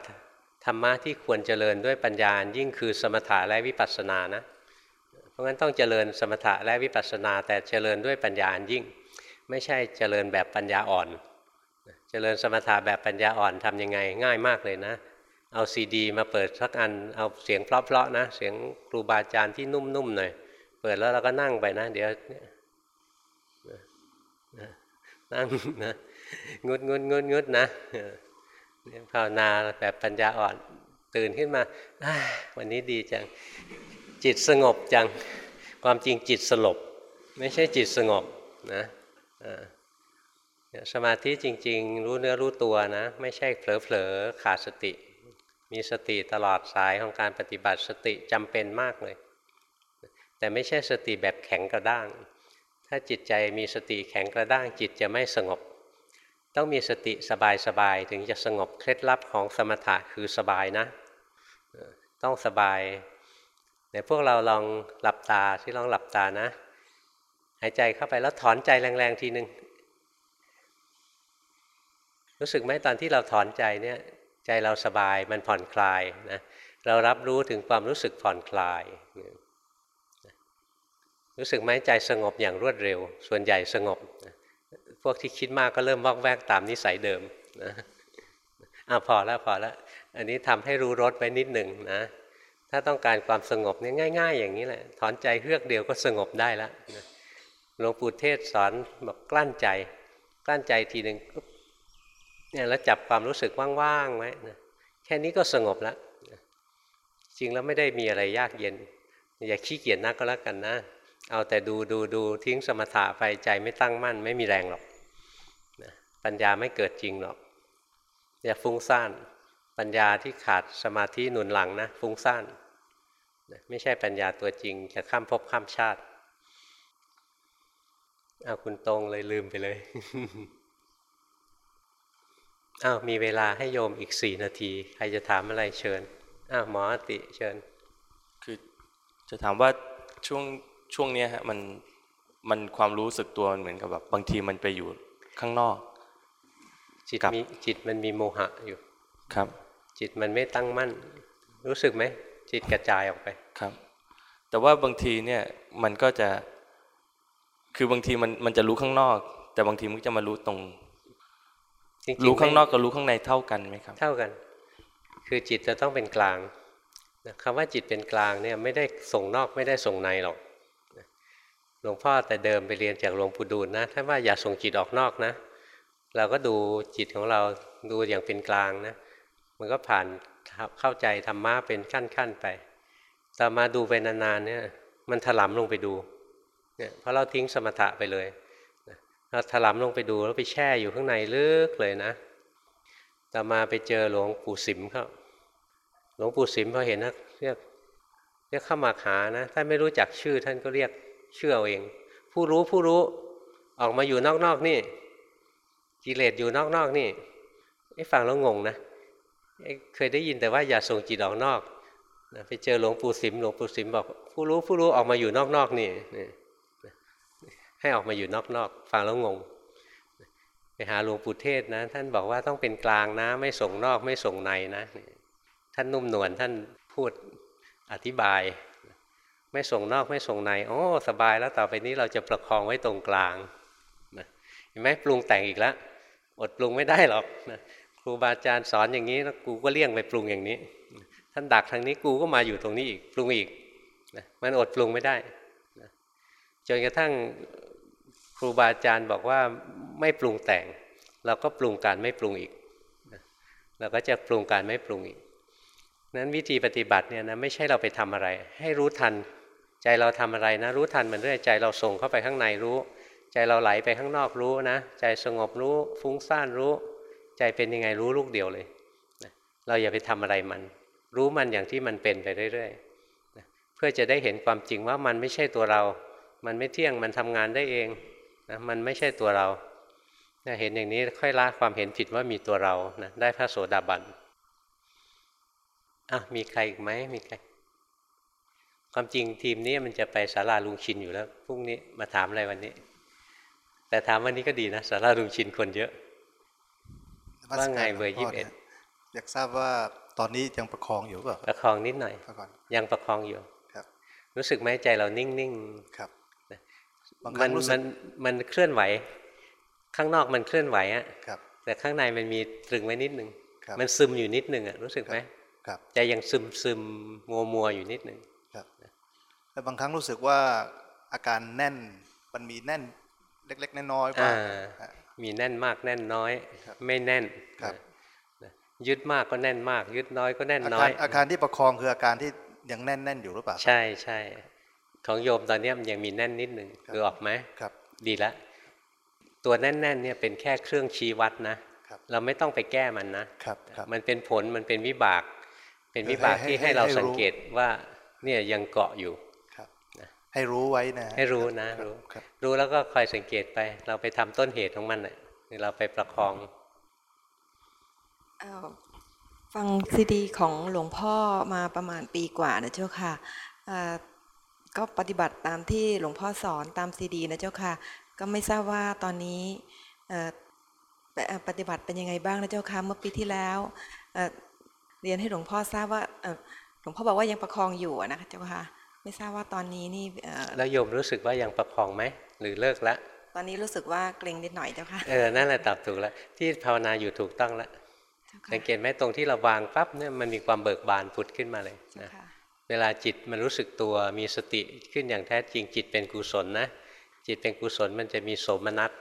ธรรมะที่ควรเจริญด้วยปัญญายิ่งคือสมถะและวิปัสสนานะ เพราะงั้นต้องเจริญสมถะและวิปัสสนา แต่เจริญด้วยปัญญายิ่ง ไม่ใช่เจริญแบบปัญญาอ่อน ริญสมถะแบบปัญญาอ่อนทํำยังไง ง่ายมากเลยนะ เอาซีดี มาเปิดสักอัน เอาเสียงเพลาะๆนะ เสียงครูบาอาจารย์ที่นุ่มๆหน่อย เปิดแล้วเราก็นั่งไปนะ เดี๋ยวนั่งนะงุดงุดงุดงุดนะภาวนาแบบปัญญาอ่อนตื่นขึ้นมาวันนี้ดีจัง จิตสงบจัง ความจริงจิตสลบ ไม่ใช่จิตสงบนะ สมาธิจริง ๆ รู้เนื้อรู้ตัวนะ ไม่ใช่เผลอๆขาดสติ มีสติตลอดสายของการปฏิบัติสติจำเป็นมากเลย แต่ไม่ใช่สติแบบแข็งกระด้าง ถ้าจิตใจมีสติแข็งกระด้าง จิตจะไม่สงบ ต้องมีสติสบายๆถึงจะสงบเคล็ดลับของสมถะคือสบายนะ ต้องสบายเดี๋ยวพวกเราลองหลับตาที่ลองหลับตานะ หายใจเข้าไปแล้วถอนใจแรงๆทีหนึ่ง รู้สึกไหมตอนที่เราถอนใจเนี่ยใจเราสบายมันผ่อนคลายนะเรารับรู้ถึงความรู้สึกผ่อนคลาย รู้สึกไหมใจสงบอย่างรวดเร็ว ส่วนใหญ่สงบ พวกที่คิดมากก็เริ่มวอกแวกตามนิสัยเดิมนะอะพอแล้วพอแล้วอันนี้ทำให้รู้รสไปนิดหนึ่งนะถ้าต้องการความสงบเนี่ยง่าย ๆ อย่างนี้แหละ ถอนใจเฮือกเดียวก็สงบได้แล้วหลวงปู่เทศสอนบอกกลั้นใจ กลั้นใจทีหนึ่ง เนี่ยแล้วจับความรู้สึกว่างๆไว้นะแค่นี้ก็สงบแล้วจริงแล้วไม่ได้มีอะไรยากเย็น อย่าขี้เกียจนักก็แล้วกันนะ เอาแต่ดูดูดูทิ้งสมถะไปใจไม่ตั้งมั่น ไม่มีแรงหรอกปัญญาไม่เกิดจริงหรอก อย่าฟุ้งซ่าน ปัญญาที่ขาดสมาธิหนุนหลังนะ ฟุ้งซ่านไม่ใช่ปัญญาตัวจริง จะข้ามภพข้ามชาติเอาคุณตรงเลยลืมไปเลย อ้าวมีเวลาให้โยมอีกสี่นาที ใครจะถามอะไรเชิญอ้าวหมอติเชิญ คือจะถามว่าช่วงช่วงนี้ฮะมันมันความรู้สึกตัวเหมือนกับแบบบางทีมันไปอยู่ข้างนอก จิตมีจิตมันมีโมหะอยู่ครับ จิตมันไม่ตั้งมั่น รู้สึกไหมจิตกระจายออกไปครับ แต่ว่าบางทีเนี่ยมันก็จะ คือบางทีมันมันจะรู้ข้างนอก แต่บางทีมันจะมารู้ตรง รู้ข้างนอกกับรู้ข้างในเท่ากันไหมครับ เท่ากัน คือจิตจะต้องเป็นกลางคำว่าจิตเป็นกลางเนี่ยไม่ได้ส่งนอกไม่ได้ส่งในหรอกหลวงพ่อแต่เดิมไปเรียนจากหลวงปู่ดูลนะถ้าว่าอย่าส่งจิตออกนอกนะ เราก็ดูจิตของเราดูอย่างเป็นกลางนะ มันก็ผ่านเข้าใจธรรมะเป็นขั้นๆไป ต่อมาดูไปนานๆเนี่ยมันถลำลงไปดูเนี่ยเพราะเราทิ้งสมถะไปเลย เราถลำลงไปดูแล้วไปแช่อยู่ข้างในลึกเลยนะต่อมาไปเจอหลวงปู่สิมเขาหลวงปู่สิมพอเห็นนะเรียกเรียกเข้ามาหานะถ้าไม่รู้จักชื่อท่านก็เรียกชื่อเอาเอง ผู้รู้ผู้รู้ออกมาอยู่นอกๆนี่ กิเลสอยู่นอกๆนี่ไอ้ฟังแล้วงงนะเคยได้ยินแต่ว่าอย่าส่งจิตออกนอกไปเจอหลวงปู่สิมหลวงปู่สิมบอก ผู้รู้ผู้รู้ออกมาอยู่นอกๆนี่ ให้ออกมาอยู่นอกๆฟังแล้วงงไปหาหลวงปู่เทศนะ ท่านบอกว่าต้องเป็นกลางนะ ไม่ส่งนอกไม่ส่งในนะ ท่านนุ่มนวลท่านพูดอธิบาย ไม่ส่งนอกไม่ส่งในโอ้สบายแล้วต่อไปนี้เราจะประคองไว้ตรงกลางเห็นไหมปรุงแต่งอีกแล้วอดปรุงไม่ได้หรอกนะครูบาอาจารย์สอนอย่างนี้แล้วกูก็เลี่ยงไปปรุงอย่างนี้ ท่านดักทางนี้กูก็มาอยู่ตรงนี้อีกปรุงอีกนะมันอดปรุงไม่ได้จนกระทั่ง ครูบาอาจารย์บอกว่าไม่ปรุงแต่ง เราก็ปรุงการไม่ปรุงอีกเราก็จะปรุงการไม่ปรุงอีกนั้นวิธีปฏิบัติเนี่ยนะไม่ใช่เราไปทำอะไร ให้รู้ทัน ใจเราทำอะไรนะ รู้ทันมันเรื่อยใจเราส่งเข้าไปข้างในรู้ ใจเราไหลไปข้างนอกรู้นะ ใจสงบรู้ฟุ้งซ่านรู้ ใจเป็นยังไงรู้ลูกเดียวเลย เราอย่าไปทำอะไรมัน รู้มันอย่างที่มันเป็นไปเรื่อยๆเพื่อจะได้เห็นความจริงว่ามันไม่ใช่ตัวเรา มันไม่เที่ยงมันทำงานได้เอง นะมันไม่ใช่ตัวเรานะเห็นอย่างนี้ค่อยละความเห็นผิดว่ามีตัวเรานะได้พระโสดาบันอะมีใครอีกไหมมีใคร ความจริงทีมนี้มันจะไปศาลาลุงชินอยู่แล้วพรุ่งนี้มาถามอะไรวันนี้ แต่ถามวันนี้ก็ดีนะศาลาลุงชินคนเยอะว่าไงเบอร์ยี่สิบเอ็ดอยากทราบว่าตอนนี้ยังประคองอยู่หรือเปล่าประคองนิดหน่อยประคองยังประคองอยู่ครับ รู้สึกไหมใจเรานิ่งครับๆนะ บางคมัรั้นงรู้สึมักนมันเคลื่อนไหว ข้างนอกมันเคลื่อนไหวอะครับแต่ข้างในมันมีตรึงไว้นิดนึงครับมันซึมอยู่นิดนึงอะรู้สึกไหมครับใจยังซึมซึมมัวมัวๆอยู่นิดนึงครับแต่บางครั้งรู้สึกว่าอาการแน่นมันมีแน่นเล็ก ๆ น้อยๆบ้าอ่างอะมีแน่นมากแน่นน้อยครับไม่แน่นครับนะยึดมากก็แน่นมาก ยึดน้อยก็แน่นอาน้กาอรยอาการที่ประคองคืออาการที่ยังแน่นแน่นๆอยู่หรือเปล่า ใช่ใช่ ของโยมตอนเนี้ยมันยังมีแน่นนิดหนึ่งครับคือออกไหมครับ ดีละ ตัวแน่นๆเนี่ยเป็นแค่เครื่องชี้วัดนะครับเราไม่ต้องไปแก้มันนะครับครับมันเป็นผลมันเป็นวิบาก เป็นคือวิบากให้ที่ให้ให้เราให้รู้สังเกตว่าเนี่ยยังเกาะอยู่ครับนะให้รู้ไว้นะ ให้รู้คบนะครับรู้ครับรู้แล้วก็คอยสังเกตไป เราไปทำต้นเหตุของมันน่ะเราไปประคองเอ่อฟังซีดีของหลวงพ่อมาประมาณปีกว่านะเจ้าค่ะเอ่อ ก็ปฏิบัติตามที่หลวงพ่อสอนตามซีดีนะเจ้าค่ะ ก็ไม่ทราบว่าตอนนี้เอ่อปเอ่อปฏิบัติเป็นยังไงบ้างนะเจ้าค่ะเมื่อปีที่แล้วเอ่อเรียนให้หลวงพ่อทราบว่าเอ่อหลวงพ่อบอกว่ายังประคองอยู่อะนะคะเจ้าค่ะไม่ทราบว่าตอนนี้นี่เอ่อแล้วโยมรู้สึกว่ายังประคองไหมหรือเลิกละตอนนี้รู้สึกว่าเกรงนิดหน่อยเจ้าค่ะเออนั่นแหละตอบถูกแล้วที่ภาวนาอยู่ถูกต้องแล้วเจ้าค่ะสังเกตไหมตรงที่เราวางปั๊บเนี่ยมันมีความเบิกบานผุดขึ้นมาเลยเจ้านะค่ะ เวลาจิตมันรู้สึกตัวมีสติขึ้นอย่างแท้จริงจิตเป็นกุศลนะจิตเป็นกุศลมันจะมีโสมนัส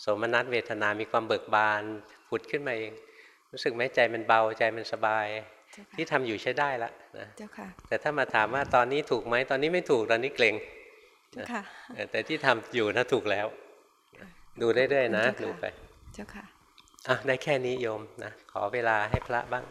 โสมนัสเวทนามีความเบิกบานผุดขึ้นมาเอง รู้สึกไหมใจมันเบาใจมันสบายเจ้าค่ะที่ทำอยู่ใช้ได้ละนะเจ้าค่ะแต่ถ้ามาถามว่าตอนนี้ถูกไหมตอนนี้ไม่ถูกตอนนี้เกรงเจ้าค่ะเออแต่ที่ทำอยู่นะถูกแล้ว ดูเรื่อยๆนะเจ้าค่ะดูไปเจ้าค่ะอะได้แค่นี้โยมนะขอเวลาให้พระบ้าง